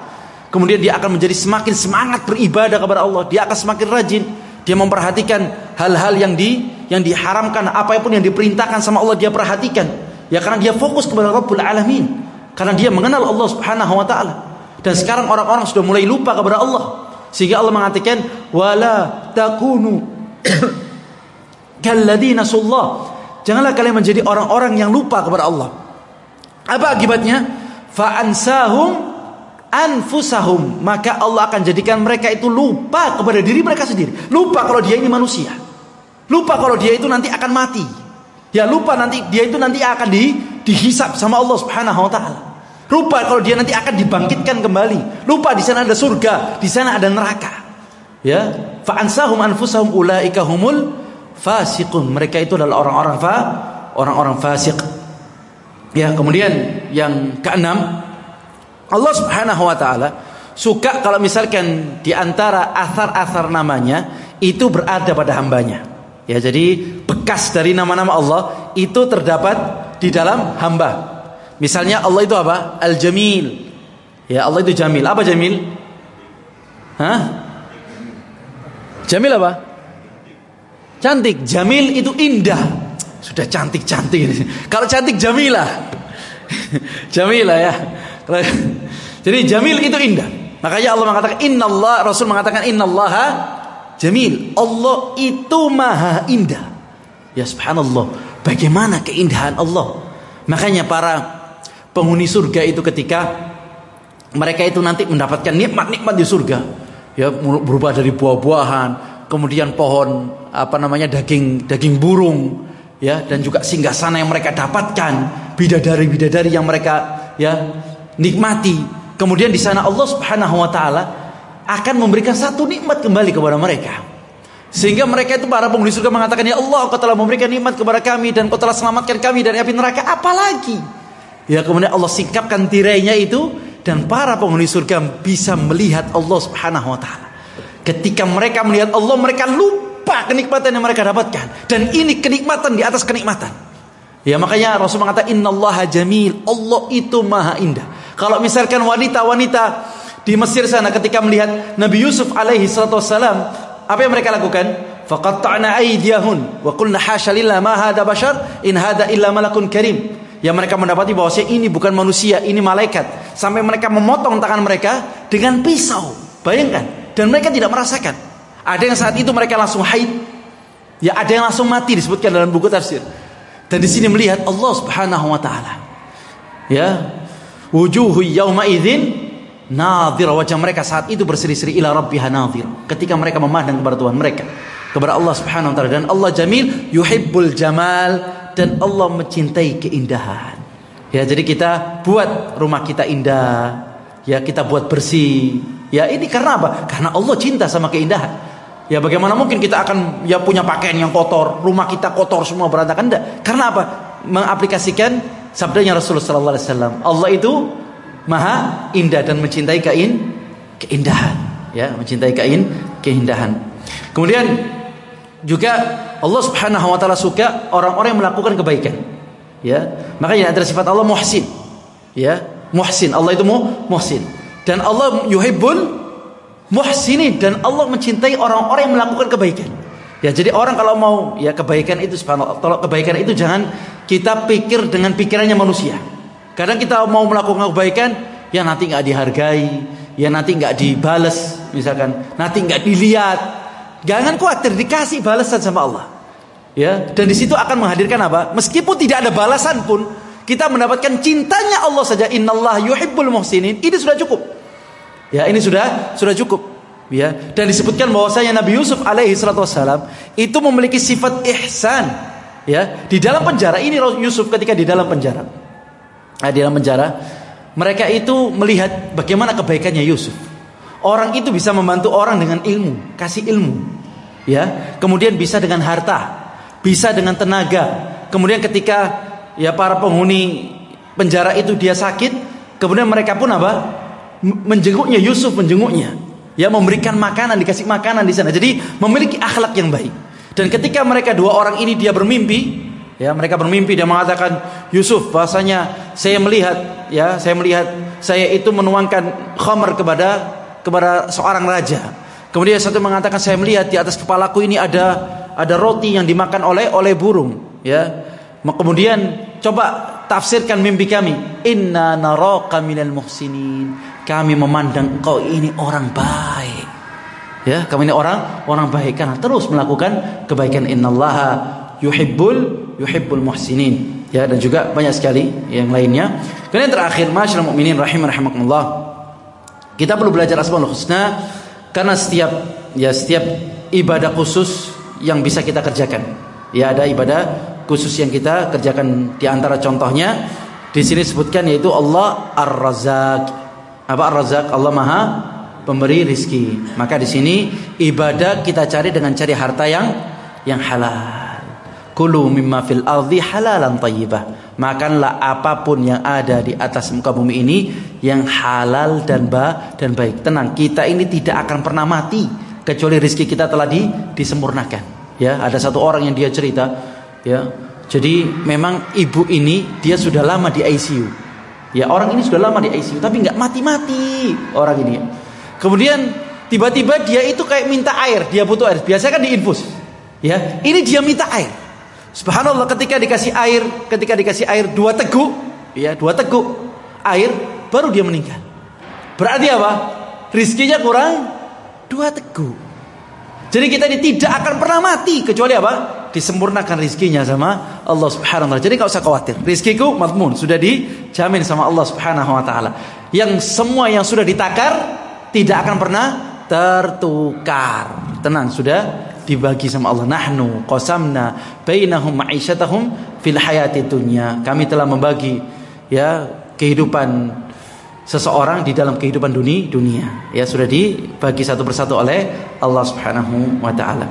Kemudian dia akan menjadi semakin semangat beribadah kepada Allah. Dia akan semakin rajin. Dia memperhatikan hal-hal yang di yang diharamkan, apa pun yang diperintahkan sama Allah dia perhatikan. Ya karena dia fokus kepada Rabbul Alamin. Karena dia mengenal Allah Subhanahu wa taala. Dan sekarang orang-orang sudah mulai lupa kepada Allah. Sehingga Allah mengatakan wala takunu Kalladina sullah. Janganlah kalian menjadi orang-orang yang lupa kepada Allah. Apa akibatnya? Fa'ansahum anfusahum. Maka Allah akan jadikan mereka itu lupa kepada diri mereka sendiri. Lupa kalau dia ini manusia. Lupa kalau dia itu nanti akan mati. Ya lupa nanti dia itu nanti akan di, dihisap sama Allah Subhanahu wa taala. Lupa kalau dia nanti akan dibangkitkan kembali. Lupa di sana ada surga, di sana ada neraka. Ya, fa'ansahum anfusahum ulaika humul fasiqun. Mereka itu adalah orang-orang fa orang-orang fasik. Ya, kemudian yang keenam Allah Subhanahu wa taala suka kalau misalkan di antara asar-asar namanya itu berada pada hambanya. Ya, jadi bekas dari nama-nama Allah itu terdapat di dalam hamba. Misalnya Allah itu apa? Al-Jamil. Ya, Allah itu Jamil. Apa Jamil? Hah? Jamil apa? Cantik, jamil itu indah. Sudah cantik-cantik. Kalau cantik jamilah. jamilah ya. Jadi jamil itu indah. Makanya Allah mengatakan Inna Allah Rasul mengatakan Inna Allah jamil. Allah itu maha indah. Ya subhanallah. Bagaimana keindahan Allah? Makanya para penghuni surga itu ketika mereka itu nanti mendapatkan nikmat-nikmat di surga, ya berubah dari buah-buahan, kemudian pohon apa namanya daging daging burung ya dan juga singgasana yang mereka dapatkan bidadari-bidadari yang mereka ya nikmati. Kemudian di sana Allah Subhanahu wa taala akan memberikan satu nikmat kembali kepada mereka. Sehingga mereka itu para penghuni surga mengatakan ya Allah kau telah memberikan nikmat kepada kami dan kau telah selamatkan kami dari api neraka. Apalagi ya kemudian Allah singkapkan tirainya itu dan para penghuni surga bisa melihat Allah Subhanahu wa taala Ketika mereka melihat Allah, mereka lupa kenikmatan yang mereka dapatkan. Dan ini kenikmatan di atas kenikmatan. Ya makanya Rasul mengatakan Inna Allah jamil. Allah itu maha indah. Kalau misalkan wanita-wanita di Mesir sana ketika melihat Nabi Yusuf alaihi salatu wassalam, apa yang mereka lakukan? Faqatta'na aydiyahun wa qulna hasya lillah ma hada bashar in hada illa malakun karim. Ya mereka mendapati bahwa ini bukan manusia, ini malaikat. Sampai mereka memotong tangan mereka dengan pisau. Bayangkan, dan mereka tidak merasakan. Ada yang saat itu mereka langsung haid. Ya ada yang langsung mati disebutkan dalam buku tafsir. Dan di sini melihat Allah Subhanahu wa taala. Ya. Wujuhu yauma idzin nadhir wajah mereka saat itu berseri-seri ila rabbiha nadhir. Ketika mereka memandang kepada Tuhan mereka, kepada Allah Subhanahu wa taala dan Allah jamil yuhibbul jamal dan Allah mencintai keindahan. Ya, jadi kita buat rumah kita indah, ya kita buat bersih, Ya ini karena apa? Karena Allah cinta sama keindahan. Ya bagaimana mungkin kita akan ya punya pakaian yang kotor, rumah kita kotor semua berantakan enggak? Karena apa? Mengaplikasikan sabdanya Rasulullah sallallahu alaihi wasallam. Allah itu maha indah dan mencintai kain keindahan, ya, mencintai kain keindahan. Kemudian juga Allah Subhanahu wa taala suka orang-orang yang melakukan kebaikan. Ya. Makanya antara sifat Allah muhsin. Ya, muhsin. Allah itu muhsin. Dan Allah yuhibbul muhsinin dan Allah mencintai orang-orang yang melakukan kebaikan. Ya, jadi orang kalau mau ya kebaikan itu subhanallah, kalau kebaikan itu jangan kita pikir dengan pikirannya manusia. Kadang kita mau melakukan kebaikan, ya nanti nggak dihargai, ya nanti nggak dibales, misalkan, nanti nggak dilihat. Jangan khawatir dikasih balasan sama Allah. Ya, dan di situ akan menghadirkan apa? Meskipun tidak ada balasan pun, kita mendapatkan cintanya Allah saja. Innallah yuhibbul muhsinin. Ini sudah cukup. Ya, ini sudah sudah cukup ya dan disebutkan bahwasanya Nabi Yusuf alaihi salatu wasalam itu memiliki sifat ihsan ya di dalam penjara ini Yusuf ketika di dalam penjara nah, di dalam penjara mereka itu melihat bagaimana kebaikannya Yusuf orang itu bisa membantu orang dengan ilmu kasih ilmu ya kemudian bisa dengan harta bisa dengan tenaga kemudian ketika ya para penghuni penjara itu dia sakit kemudian mereka pun apa menjenguknya Yusuf menjenguknya ya memberikan makanan, dikasih makanan di sana. Jadi memiliki akhlak yang baik. Dan ketika mereka dua orang ini dia bermimpi, ya mereka bermimpi dia mengatakan Yusuf bahasanya saya melihat ya saya melihat saya itu menuangkan khamar kepada kepada seorang raja. Kemudian satu mengatakan saya melihat di atas kepalaku ini ada ada roti yang dimakan oleh oleh burung, ya. Kemudian coba tafsirkan mimpi kami. Inna naraka minal muhsinin kami memandang engkau ini orang baik. Ya, kami ini orang orang baik karena terus melakukan kebaikan innallaha yuhibbul yuhibbul muhsinin. Ya, dan juga banyak sekali yang lainnya. Kemudian terakhir, masyaallah mukminin rahimah rahimakumullah. Kita perlu belajar asmaul husna karena setiap ya setiap ibadah khusus yang bisa kita kerjakan. Ya, ada ibadah khusus yang kita kerjakan di antara contohnya di sini disebutkan yaitu Allah Ar-Razzaq apa Ar-Razzaq? Allah Maha pemberi rizki. Maka di sini ibadah kita cari dengan cari harta yang yang halal. Kulu mimma fil ardi halalan tayyibah. Makanlah apa pun yang ada di atas muka bumi ini yang halal dan ba dan baik. Tenang, kita ini tidak akan pernah mati kecuali rizki kita telah di, disempurnakan. Ya, ada satu orang yang dia cerita, ya. Jadi memang ibu ini dia sudah lama di ICU. Ya orang ini sudah lama di ICU tapi nggak mati-mati orang ini. Kemudian tiba-tiba dia itu kayak minta air, dia butuh air. Biasanya kan diinfus. Ya, ini dia minta air. Subhanallah ketika dikasih air, ketika dikasih air dua teguk, ya dua teguk air baru dia meninggal. Berarti apa? Rizkinya kurang dua teguk. Jadi kita ini tidak akan pernah mati kecuali apa? disempurnakan rizkinya sama Allah Subhanahu wa taala. Jadi enggak usah khawatir. Rizkiku matmun, sudah dijamin sama Allah Subhanahu wa taala. Yang semua yang sudah ditakar tidak akan pernah tertukar. Tenang, sudah dibagi sama Allah. Nahnu qasamna bainahum ma'isyatahum fil hayati dunya. Kami telah membagi ya kehidupan seseorang di dalam kehidupan dunia dunia ya sudah dibagi satu persatu oleh Allah Subhanahu wa taala.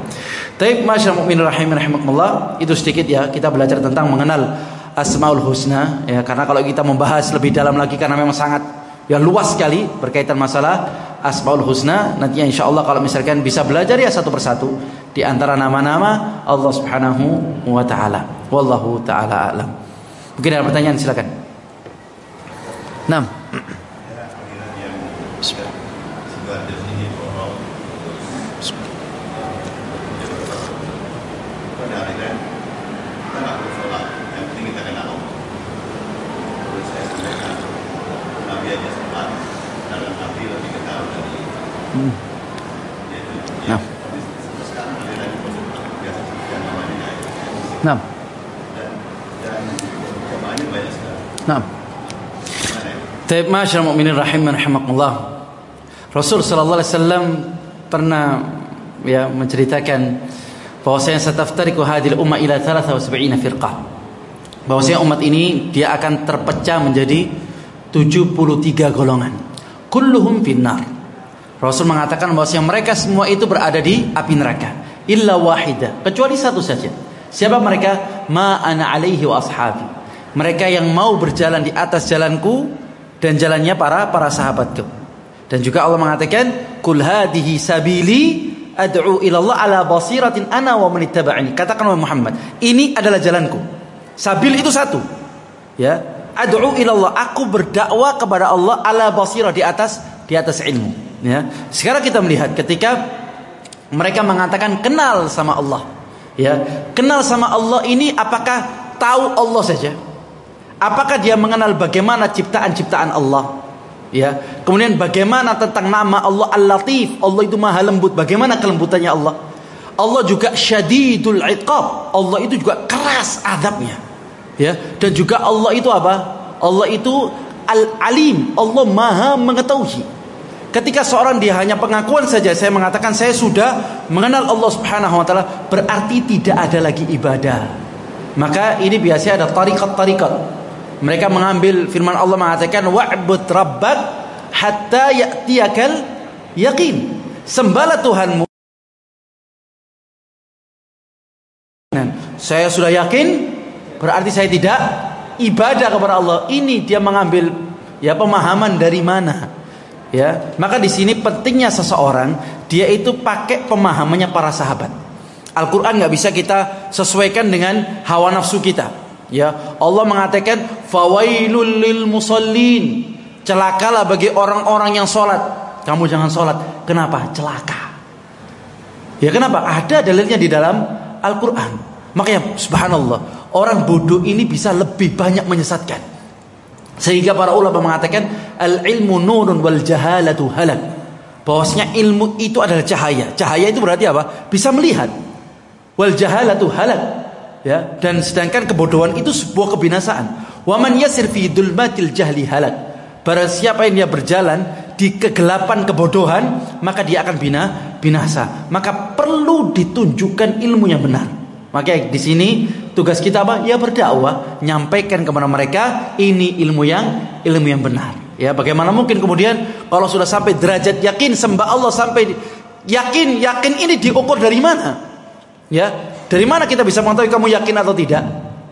Taib masyaallah mukmin rahim rahimakumullah itu sedikit ya kita belajar tentang mengenal Asmaul Husna ya karena kalau kita membahas lebih dalam lagi karena memang sangat ya luas sekali berkaitan masalah Asmaul Husna nanti insyaallah kalau misalkan bisa belajar ya satu persatu di antara nama-nama Allah Subhanahu wa taala. Wallahu taala alam. Mungkin ada pertanyaan silakan. Nah. Bismillah. Hmm. Nah. Nah. Taib masyarakat mukminin rahim rahimakumullah. Rasul sallallahu alaihi wasallam pernah ya menceritakan bahwasanya sataftariqu hadhil umma ila 73 firqah. Bahwasanya umat ini dia akan terpecah menjadi 73 golongan. Kulluhum finnar. Rasul mengatakan bahwasanya mereka semua itu berada di api neraka illa wahida, kecuali satu saja. Siapa mereka? Ma ana alaihi wa ashabi. Mereka yang mau berjalan di atas jalanku dan jalannya para para sahabatku. Dan juga Allah mengatakan, "Kul hadhihi sabili ad'u ila Allah ala basiratin ana wa man ittaba'ani." Katakan oleh Muhammad, ini adalah jalanku. Sabil itu satu. Ya, ad'u ila Allah, aku berdakwah kepada Allah ala basirah di atas di atas ilmu, ya. Sekarang kita melihat ketika mereka mengatakan kenal sama Allah. Ya, kenal sama Allah ini apakah tahu Allah saja? Apakah dia mengenal bagaimana ciptaan-ciptaan Allah? Ya. Kemudian bagaimana tentang nama Allah Al-Latif? Allah itu Maha lembut. Bagaimana kelembutannya Allah? Allah juga syadidul iqab. Allah itu juga keras adabnya. Ya. Dan juga Allah itu apa? Allah itu Al-Alim. Allah Maha mengetahui. Ketika seorang dia hanya pengakuan saja saya mengatakan saya sudah mengenal Allah Subhanahu wa taala berarti tidak ada lagi ibadah. Maka ini biasanya ada tarikat-tarikat. Mereka mengambil firman Allah mengatakan wa'bud rabbak hatta ya'tiyakal yakin. Sembahlah Tuhanmu. Saya sudah yakin berarti saya tidak ibadah kepada Allah. Ini dia mengambil ya pemahaman dari mana? Ya maka di sini pentingnya seseorang dia itu pakai pemahamannya para sahabat. Al-Quran nggak bisa kita sesuaikan dengan hawa nafsu kita. Ya Allah mengatakan fawailul lil musallin. Celakalah bagi orang-orang yang sholat. Kamu jangan sholat. Kenapa? Celaka. Ya kenapa? Ada dalilnya di dalam Al-Quran. Makanya subhanallah orang bodoh ini bisa lebih banyak menyesatkan sehingga para ulama mengatakan al ilmu nurun wal jahalatu halak. Bahwasanya ilmu itu adalah cahaya. Cahaya itu berarti apa? Bisa melihat. Wal jahalatu halak. Ya, dan sedangkan kebodohan itu sebuah kebinasaan. Wa man yasir fi dulmatil jahli halak. Barang siapa yang dia berjalan di kegelapan kebodohan, maka dia akan bina binasa. Maka perlu ditunjukkan ilmu yang benar. Maka di sini tugas kita apa? Ya berdakwah, nyampaikan kepada mereka ini ilmu yang ilmu yang benar. Ya, bagaimana mungkin kemudian kalau sudah sampai derajat yakin sembah Allah sampai yakin, yakin ini diukur dari mana? Ya, dari mana kita bisa mengetahui kamu yakin atau tidak?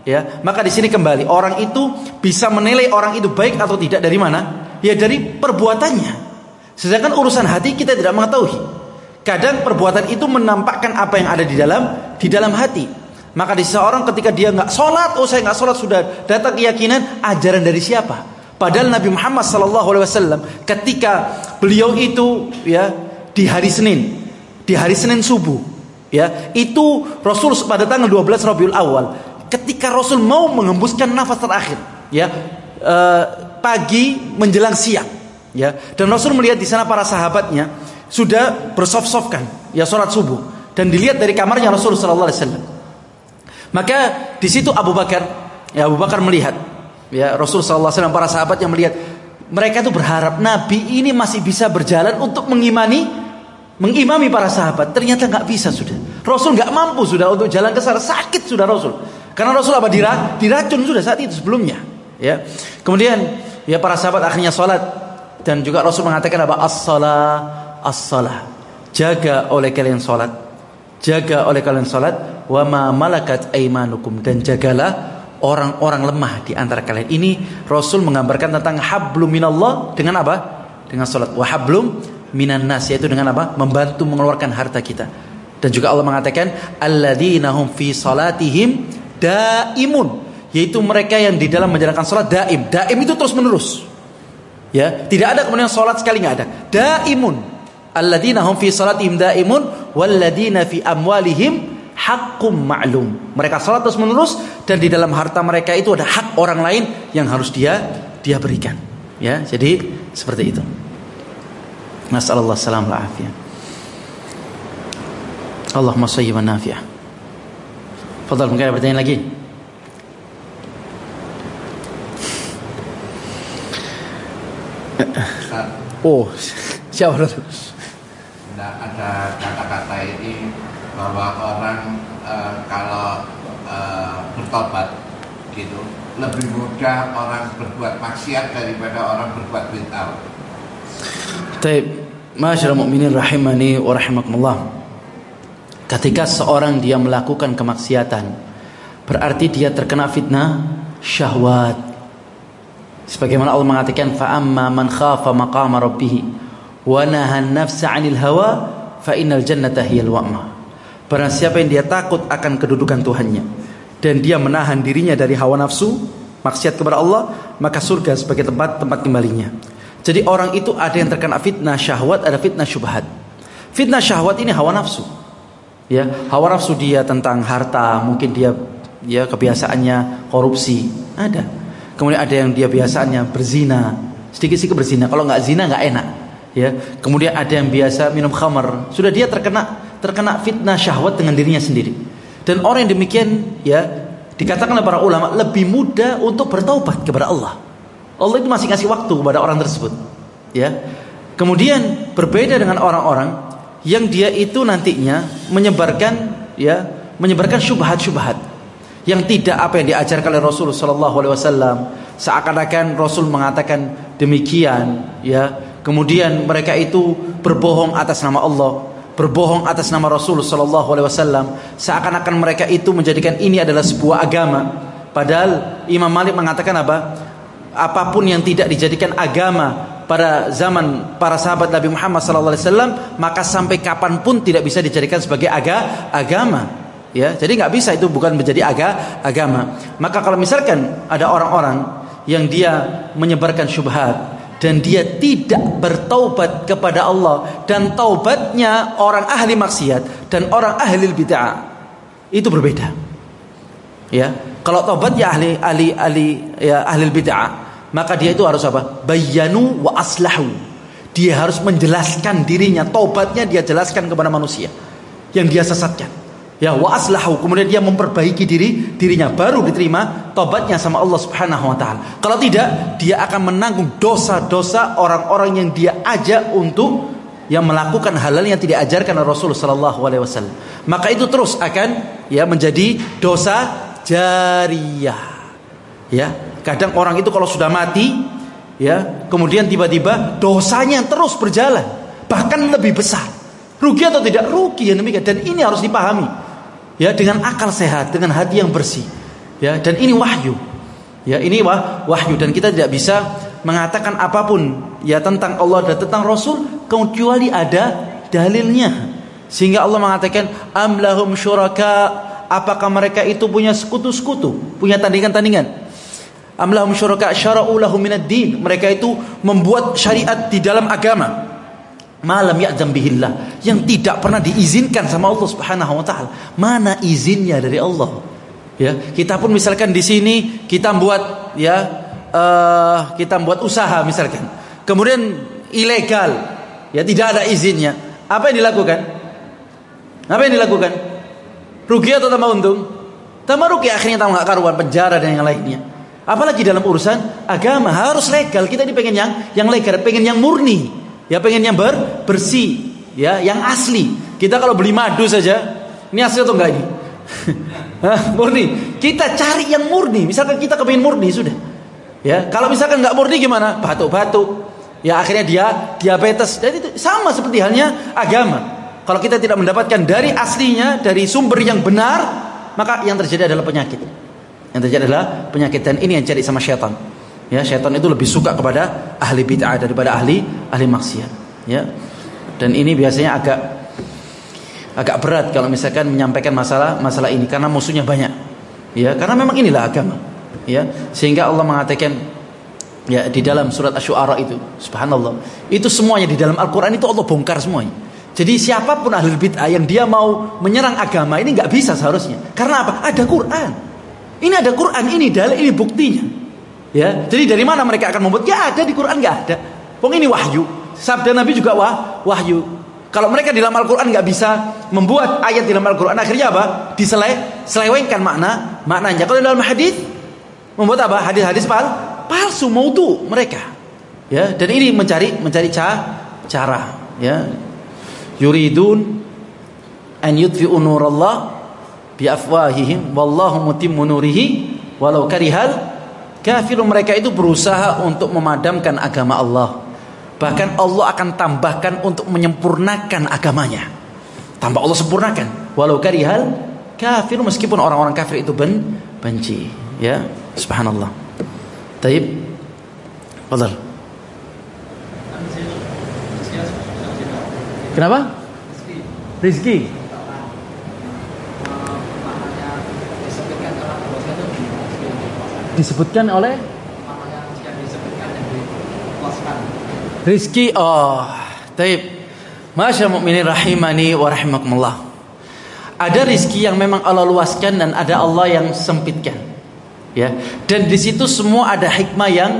Ya, maka di sini kembali orang itu bisa menilai orang itu baik atau tidak dari mana? Ya dari perbuatannya. Sedangkan urusan hati kita tidak mengetahui. Kadang perbuatan itu menampakkan apa yang ada di dalam di dalam hati. Maka di seorang ketika dia nggak sholat, oh saya nggak sholat sudah datang keyakinan ajaran dari siapa? Padahal Nabi Muhammad SAW ketika beliau itu ya di hari Senin, di hari Senin subuh, ya itu Rasul pada tanggal 12 Rabiul Awal, ketika Rasul mau mengembuskan nafas terakhir, ya eh, pagi menjelang siang, ya dan Rasul melihat di sana para sahabatnya sudah bersof-sofkan ya sholat subuh dan dilihat dari kamarnya Rasulullah Sallallahu Alaihi Wasallam. Maka di situ Abu Bakar ya Abu Bakar melihat ya Rasul Sallallahu Alaihi Wasallam para sahabat yang melihat mereka itu berharap Nabi ini masih bisa berjalan untuk mengimani mengimami para sahabat. Ternyata nggak bisa sudah. Rasul nggak mampu sudah untuk jalan ke sana sakit sudah Rasul. Karena Rasul apa Dira, diracun sudah saat itu sebelumnya. Ya. Kemudian ya para sahabat akhirnya sholat dan juga Rasul mengatakan apa as-salah as-salah. Jaga oleh kalian salat. Jaga oleh kalian salat wa ma malakat aimanukum dan jagalah orang-orang lemah di antara kalian. Ini Rasul menggambarkan tentang hablum minallah dengan apa? Dengan salat. Wa hablum minan nas yaitu dengan apa? Membantu mengeluarkan harta kita. Dan juga Allah mengatakan alladzina hum fi salatihim daimun yaitu mereka yang di dalam menjalankan salat daim. Daim itu terus menerus. Ya, tidak ada kemudian salat sekali nggak ada. Daimun alladzina hum fi salatihim daimun walladzina fi amwalihim haqqum ma'lum. Mereka salat terus menerus dan di dalam harta mereka itu ada hak orang lain yang harus dia dia berikan. Ya, jadi seperti itu. Nasallallahu salam wa afiyah. Allahumma sayyiban nafi'ah. Fadal mungkin ada pertanyaan lagi? Oh, siapa tidak ada kata-kata ini bahwa orang e, kalau e, bertobat gitu lebih mudah orang berbuat maksiat daripada orang berbuat bid'ah. Taib, masyarakat mukminin rahimani wa rahimakumullah. Ketika seorang dia melakukan kemaksiatan, berarti dia terkena fitnah syahwat. Sebagaimana Allah mengatakan, fa amma man khafa maqama rabbih wa nahan nafsa 'anil hawa fa innal jannata hiyal wa'ma. Barang siapa yang dia takut akan kedudukan Tuhannya dan dia menahan dirinya dari hawa nafsu, maksiat kepada Allah, maka surga sebagai tempat tempat kembalinya. Jadi orang itu ada yang terkena fitnah syahwat, ada fitnah syubhat. Fitnah syahwat ini hawa nafsu. Ya, hawa nafsu dia tentang harta, mungkin dia ya kebiasaannya korupsi, ada. Kemudian ada yang dia biasanya berzina, sedikit-sedikit berzina. Kalau nggak zina nggak enak. Ya. Kemudian ada yang biasa minum khamar. Sudah dia terkena terkena fitnah syahwat dengan dirinya sendiri. Dan orang yang demikian ya dikatakan oleh para ulama lebih mudah untuk bertaubat kepada Allah. Allah itu masih kasih waktu kepada orang tersebut. Ya. Kemudian berbeda dengan orang-orang yang dia itu nantinya menyebarkan ya, menyebarkan syubhat-syubhat yang tidak apa yang diajarkan oleh Rasul sallallahu alaihi wasallam. Seakan-akan Rasul mengatakan demikian, ya. Kemudian mereka itu berbohong atas nama Allah, berbohong atas nama Rasul sallallahu alaihi wasallam, seakan-akan mereka itu menjadikan ini adalah sebuah agama. Padahal Imam Malik mengatakan apa? Apa pun yang tidak dijadikan agama pada zaman para sahabat Nabi Muhammad SAW maka sampai kapan pun tidak bisa dijadikan sebagai aga, agama ya jadi nggak bisa itu bukan menjadi aga, agama maka kalau misalkan ada orang-orang yang dia menyebarkan syubhat dan dia tidak bertaubat kepada Allah. Dan taubatnya orang ahli maksiat dan orang ahli bid'ah. Itu berbeda. Ya. Kalau taubat ya ahli ahli ahli ya ahli bid'ah. Maka dia itu harus apa? Bayanu wa aslahu. Dia harus menjelaskan dirinya, tobatnya dia jelaskan kepada manusia. Yang dia sesatkan. Ya wa aslahu, kemudian dia memperbaiki diri dirinya baru diterima tobatnya sama Allah Subhanahu wa taala. Kalau tidak, dia akan menanggung dosa-dosa orang-orang yang dia ajak untuk yang melakukan halal yang tidak ajarkan Rasulullah sallallahu alaihi wasallam. Maka itu terus akan ya menjadi dosa jariyah. Ya, Kadang orang itu kalau sudah mati, ya, kemudian tiba-tiba dosanya terus berjalan, bahkan lebih besar. Rugi atau tidak? Rugi yang demikian. Dan ini harus dipahami. Ya, dengan akal sehat, dengan hati yang bersih. Ya, dan ini wahyu. Ya, ini wah, wahyu dan kita tidak bisa mengatakan apa pun ya tentang Allah dan tentang Rasul kecuali ada dalilnya. Sehingga Allah mengatakan amlahum syuraka apakah mereka itu punya sekutu-sekutu, punya tandingan-tandingan? Amlahum syuraka syara'u lahum din. Mereka itu membuat syariat di dalam agama. Malam ya'zam bihillah yang tidak pernah diizinkan sama Allah Subhanahu wa taala. Mana izinnya dari Allah? Ya, kita pun misalkan di sini kita buat ya uh, kita buat usaha misalkan. Kemudian ilegal. Ya tidak ada izinnya. Apa yang dilakukan? Apa yang dilakukan? Rugi atau tambah untung? Tambah rugi akhirnya tambah karuan penjara dan yang lainnya. Apalagi dalam urusan agama harus legal. Kita ini pengen yang yang legal, pengen yang murni, ya pengen yang ber, bersih, ya yang asli. Kita kalau beli madu saja, ini asli atau enggak ini? murni. Kita cari yang murni. Misalkan kita kepingin murni sudah. Ya, kalau misalkan nggak murni gimana? Batuk-batuk. Ya akhirnya dia diabetes. Jadi itu sama seperti halnya agama. Kalau kita tidak mendapatkan dari aslinya, dari sumber yang benar, maka yang terjadi adalah penyakit. Yang terjadi adalah penyakit dan ini yang jadi sama syaitan. Ya, syaitan itu lebih suka kepada ahli bid'ah daripada ahli ahli maksiat. Ya. Dan ini biasanya agak agak berat kalau misalkan menyampaikan masalah masalah ini karena musuhnya banyak. Ya, karena memang inilah agama. Ya, sehingga Allah mengatakan ya di dalam surat Asy-Syu'ara itu, subhanallah. Itu semuanya di dalam Al-Qur'an itu Allah bongkar semuanya. Jadi siapa pun ahli bid'ah yang dia mau menyerang agama ini nggak bisa seharusnya. Karena apa? Ada Quran. Ini ada Quran, ini dalil, ini buktinya. Ya, jadi dari mana mereka akan membuat? Ya ada di Quran nggak ada. Pong ini wahyu. Sabda Nabi juga wah, wahyu. Kalau mereka di dalam Al-Quran nggak bisa membuat ayat di dalam Al-Quran, akhirnya apa? Diselewengkan selewengkan makna, maknanya. Kalau dalam hadis membuat apa? Hadis-hadis pal, palsu tuh mereka. Ya, dan ini mencari mencari cara, cara. Ya, yuridun an yudfi'u nurallah bi afwahihim wallahu mutimmu nurihi walau karihal kafirun mereka itu berusaha untuk memadamkan agama Allah. Bahkan Allah akan tambahkan untuk menyempurnakan agamanya. Tambah Allah sempurnakan. Walau karihal kafir meskipun orang-orang kafir itu ben benci. Ya subhanallah. Taib. Fadal. Kenapa? Rizki. Disebutkan oleh Rizki oh taib Masya mu'minin rahimani wa rahimakumullah Ada rizki yang memang Allah luaskan dan ada Allah yang sempitkan Ya. Dan di situ semua ada hikmah yang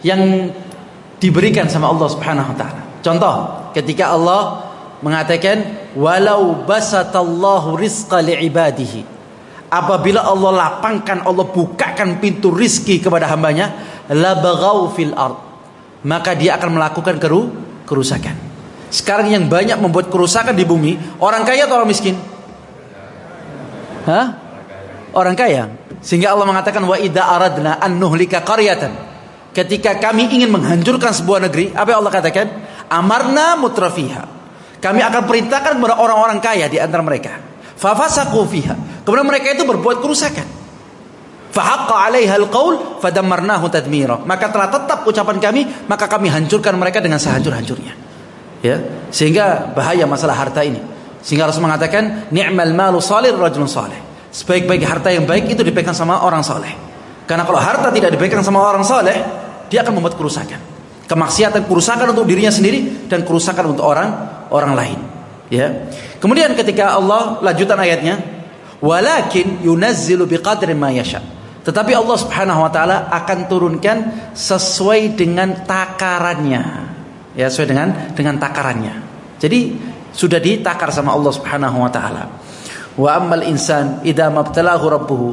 yang diberikan sama Allah Subhanahu wa taala. Contoh, ketika Allah mengatakan walau basatallahu rizqa liibadihi. Apabila Allah lapangkan, Allah bukakan pintu rizki kepada hambanya, la bagau fil ard. Maka dia akan melakukan keru kerusakan. Sekarang yang banyak membuat kerusakan di bumi, orang kaya atau orang miskin? Hah? Orang kaya. Sehingga Allah mengatakan wa idza aradna an nuhlika qaryatan Ketika kami ingin menghancurkan sebuah negeri, apa yang Allah katakan? Amarna mutrafiha. Kami akan perintahkan kepada orang-orang kaya di antara mereka. Fafasaku fiha. Kemudian mereka itu berbuat kerusakan. Fahaqqa 'alaiha al-qaul fadammarnahu tadmira. Maka telah tetap ucapan kami, maka kami hancurkan mereka dengan sehancur-hancurnya. Ya, sehingga bahaya masalah harta ini. Sehingga Rasul mengatakan, "Ni'mal malu salih rajulun salih." Sebaik-baik harta yang baik itu dipegang sama orang saleh. Karena kalau harta tidak dipegang sama orang saleh, dia akan membuat kerusakan. Kemaksiatan, kerusakan untuk dirinya sendiri dan kerusakan untuk orang orang lain. Ya. Kemudian ketika Allah lanjutan ayatnya, walakin yunazzilu biqadri ma yasha. Tetapi Allah Subhanahu wa taala akan turunkan sesuai dengan takarannya. Ya, sesuai dengan dengan takarannya. Jadi sudah ditakar sama Allah Subhanahu wa taala. Wa ammal insan idza mabtalahu rabbuhu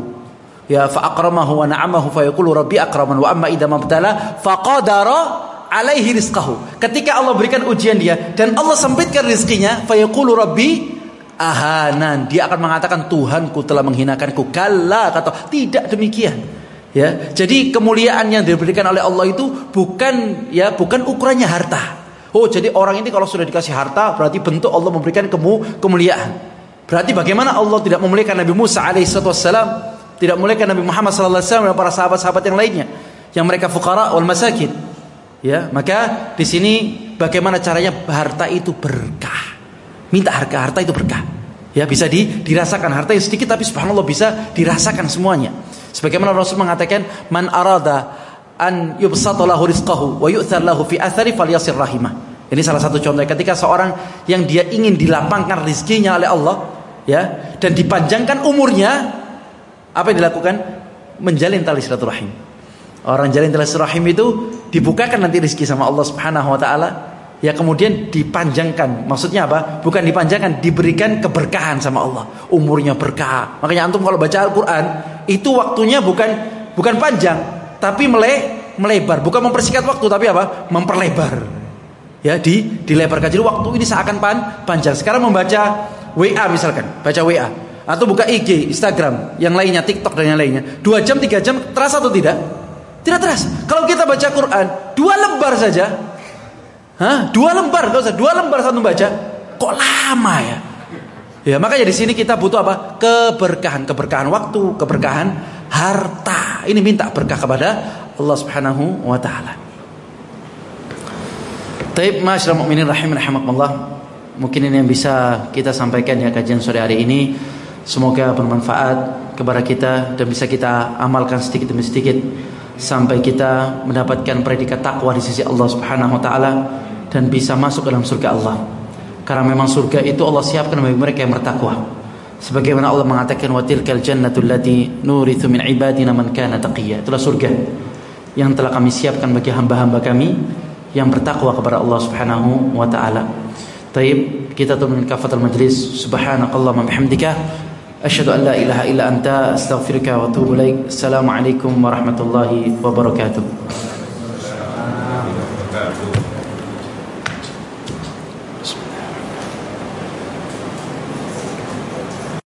ya fa akramahu wa na'amahu fa yaqulu rabbi akraman wa amma idza mabtala faqadara alaihi rizqahu. Ketika Allah berikan ujian dia dan Allah sempitkan rizkinya, fa yaqulu rabbi ahanan. Dia akan mengatakan Tuhanku telah menghinakanku. Kalla kata tidak demikian. Ya, jadi kemuliaan yang diberikan oleh Allah itu bukan ya bukan ukurannya harta. Oh, jadi orang ini kalau sudah dikasih harta berarti bentuk Allah memberikan kemu kemuliaan. Berarti bagaimana Allah tidak memuliakan Nabi Musa alaihissalam tidak muliakan Nabi Muhammad sallallahu alaihi wasallam dan para sahabat-sahabat yang lainnya yang mereka fuqara wal masakin. Ya, maka di sini bagaimana caranya harta itu berkah. Minta harga harta itu berkah. Ya, bisa di, dirasakan harta yang sedikit tapi subhanallah bisa dirasakan semuanya. Sebagaimana Rasul mengatakan, "Man arada an yubsata lahu rizqahu wa yu'thar lahu fi athari falyasir rahimah." Ini salah satu contoh ketika seorang yang dia ingin dilapangkan rizkinya oleh Allah, ya, dan dipanjangkan umurnya, apa yang dilakukan? Menjalin tali silaturahim. Orang jalin tali silaturahim itu dibukakan nanti rezeki sama Allah Subhanahu wa taala. Ya kemudian dipanjangkan. Maksudnya apa? Bukan dipanjangkan, diberikan keberkahan sama Allah. Umurnya berkah. Makanya antum kalau baca Al-Qur'an, itu waktunya bukan bukan panjang, tapi mele, melebar. Bukan mempersingkat waktu, tapi apa? Memperlebar. Ya, di dilebarkan. Jadi waktu ini seakan pan, panjang. Sekarang membaca WA misalkan, baca WA atau buka IG, Instagram, yang lainnya, TikTok dan yang lainnya. Dua jam, tiga jam, terasa atau tidak? Tidak terasa. Kalau kita baca Quran, dua lembar saja. Hah? Dua lembar, kalau usah. Dua lembar satu baca. Kok lama ya? Ya, makanya di sini kita butuh apa? Keberkahan, keberkahan waktu, keberkahan harta. Ini minta berkah kepada Allah Subhanahu wa taala. Taib masyarakat mukminin rahim rahimakumullah. Mungkin ini yang bisa kita sampaikan ya kajian sore hari ini. Semoga bermanfaat kepada kita dan bisa kita amalkan sedikit demi sedikit sampai kita mendapatkan predikat takwa di sisi Allah Subhanahu wa taala dan bisa masuk dalam surga Allah. Karena memang surga itu Allah siapkan bagi mereka yang bertakwa. Sebagaimana Allah mengatakan wa tilkal jannatul lati nurithu min ibadina man kana taqiyya. Itulah surga yang telah kami siapkan bagi hamba-hamba kami yang bertakwa kepada Allah Subhanahu wa taala. Baik, kita tutup kafatul majlis. Subhanakallahumma bihamdika asyhadu an la ilaha illa anta astaghfiruka wa atubu ilaik. Assalamualaikum warahmatullahi wabarakatuh.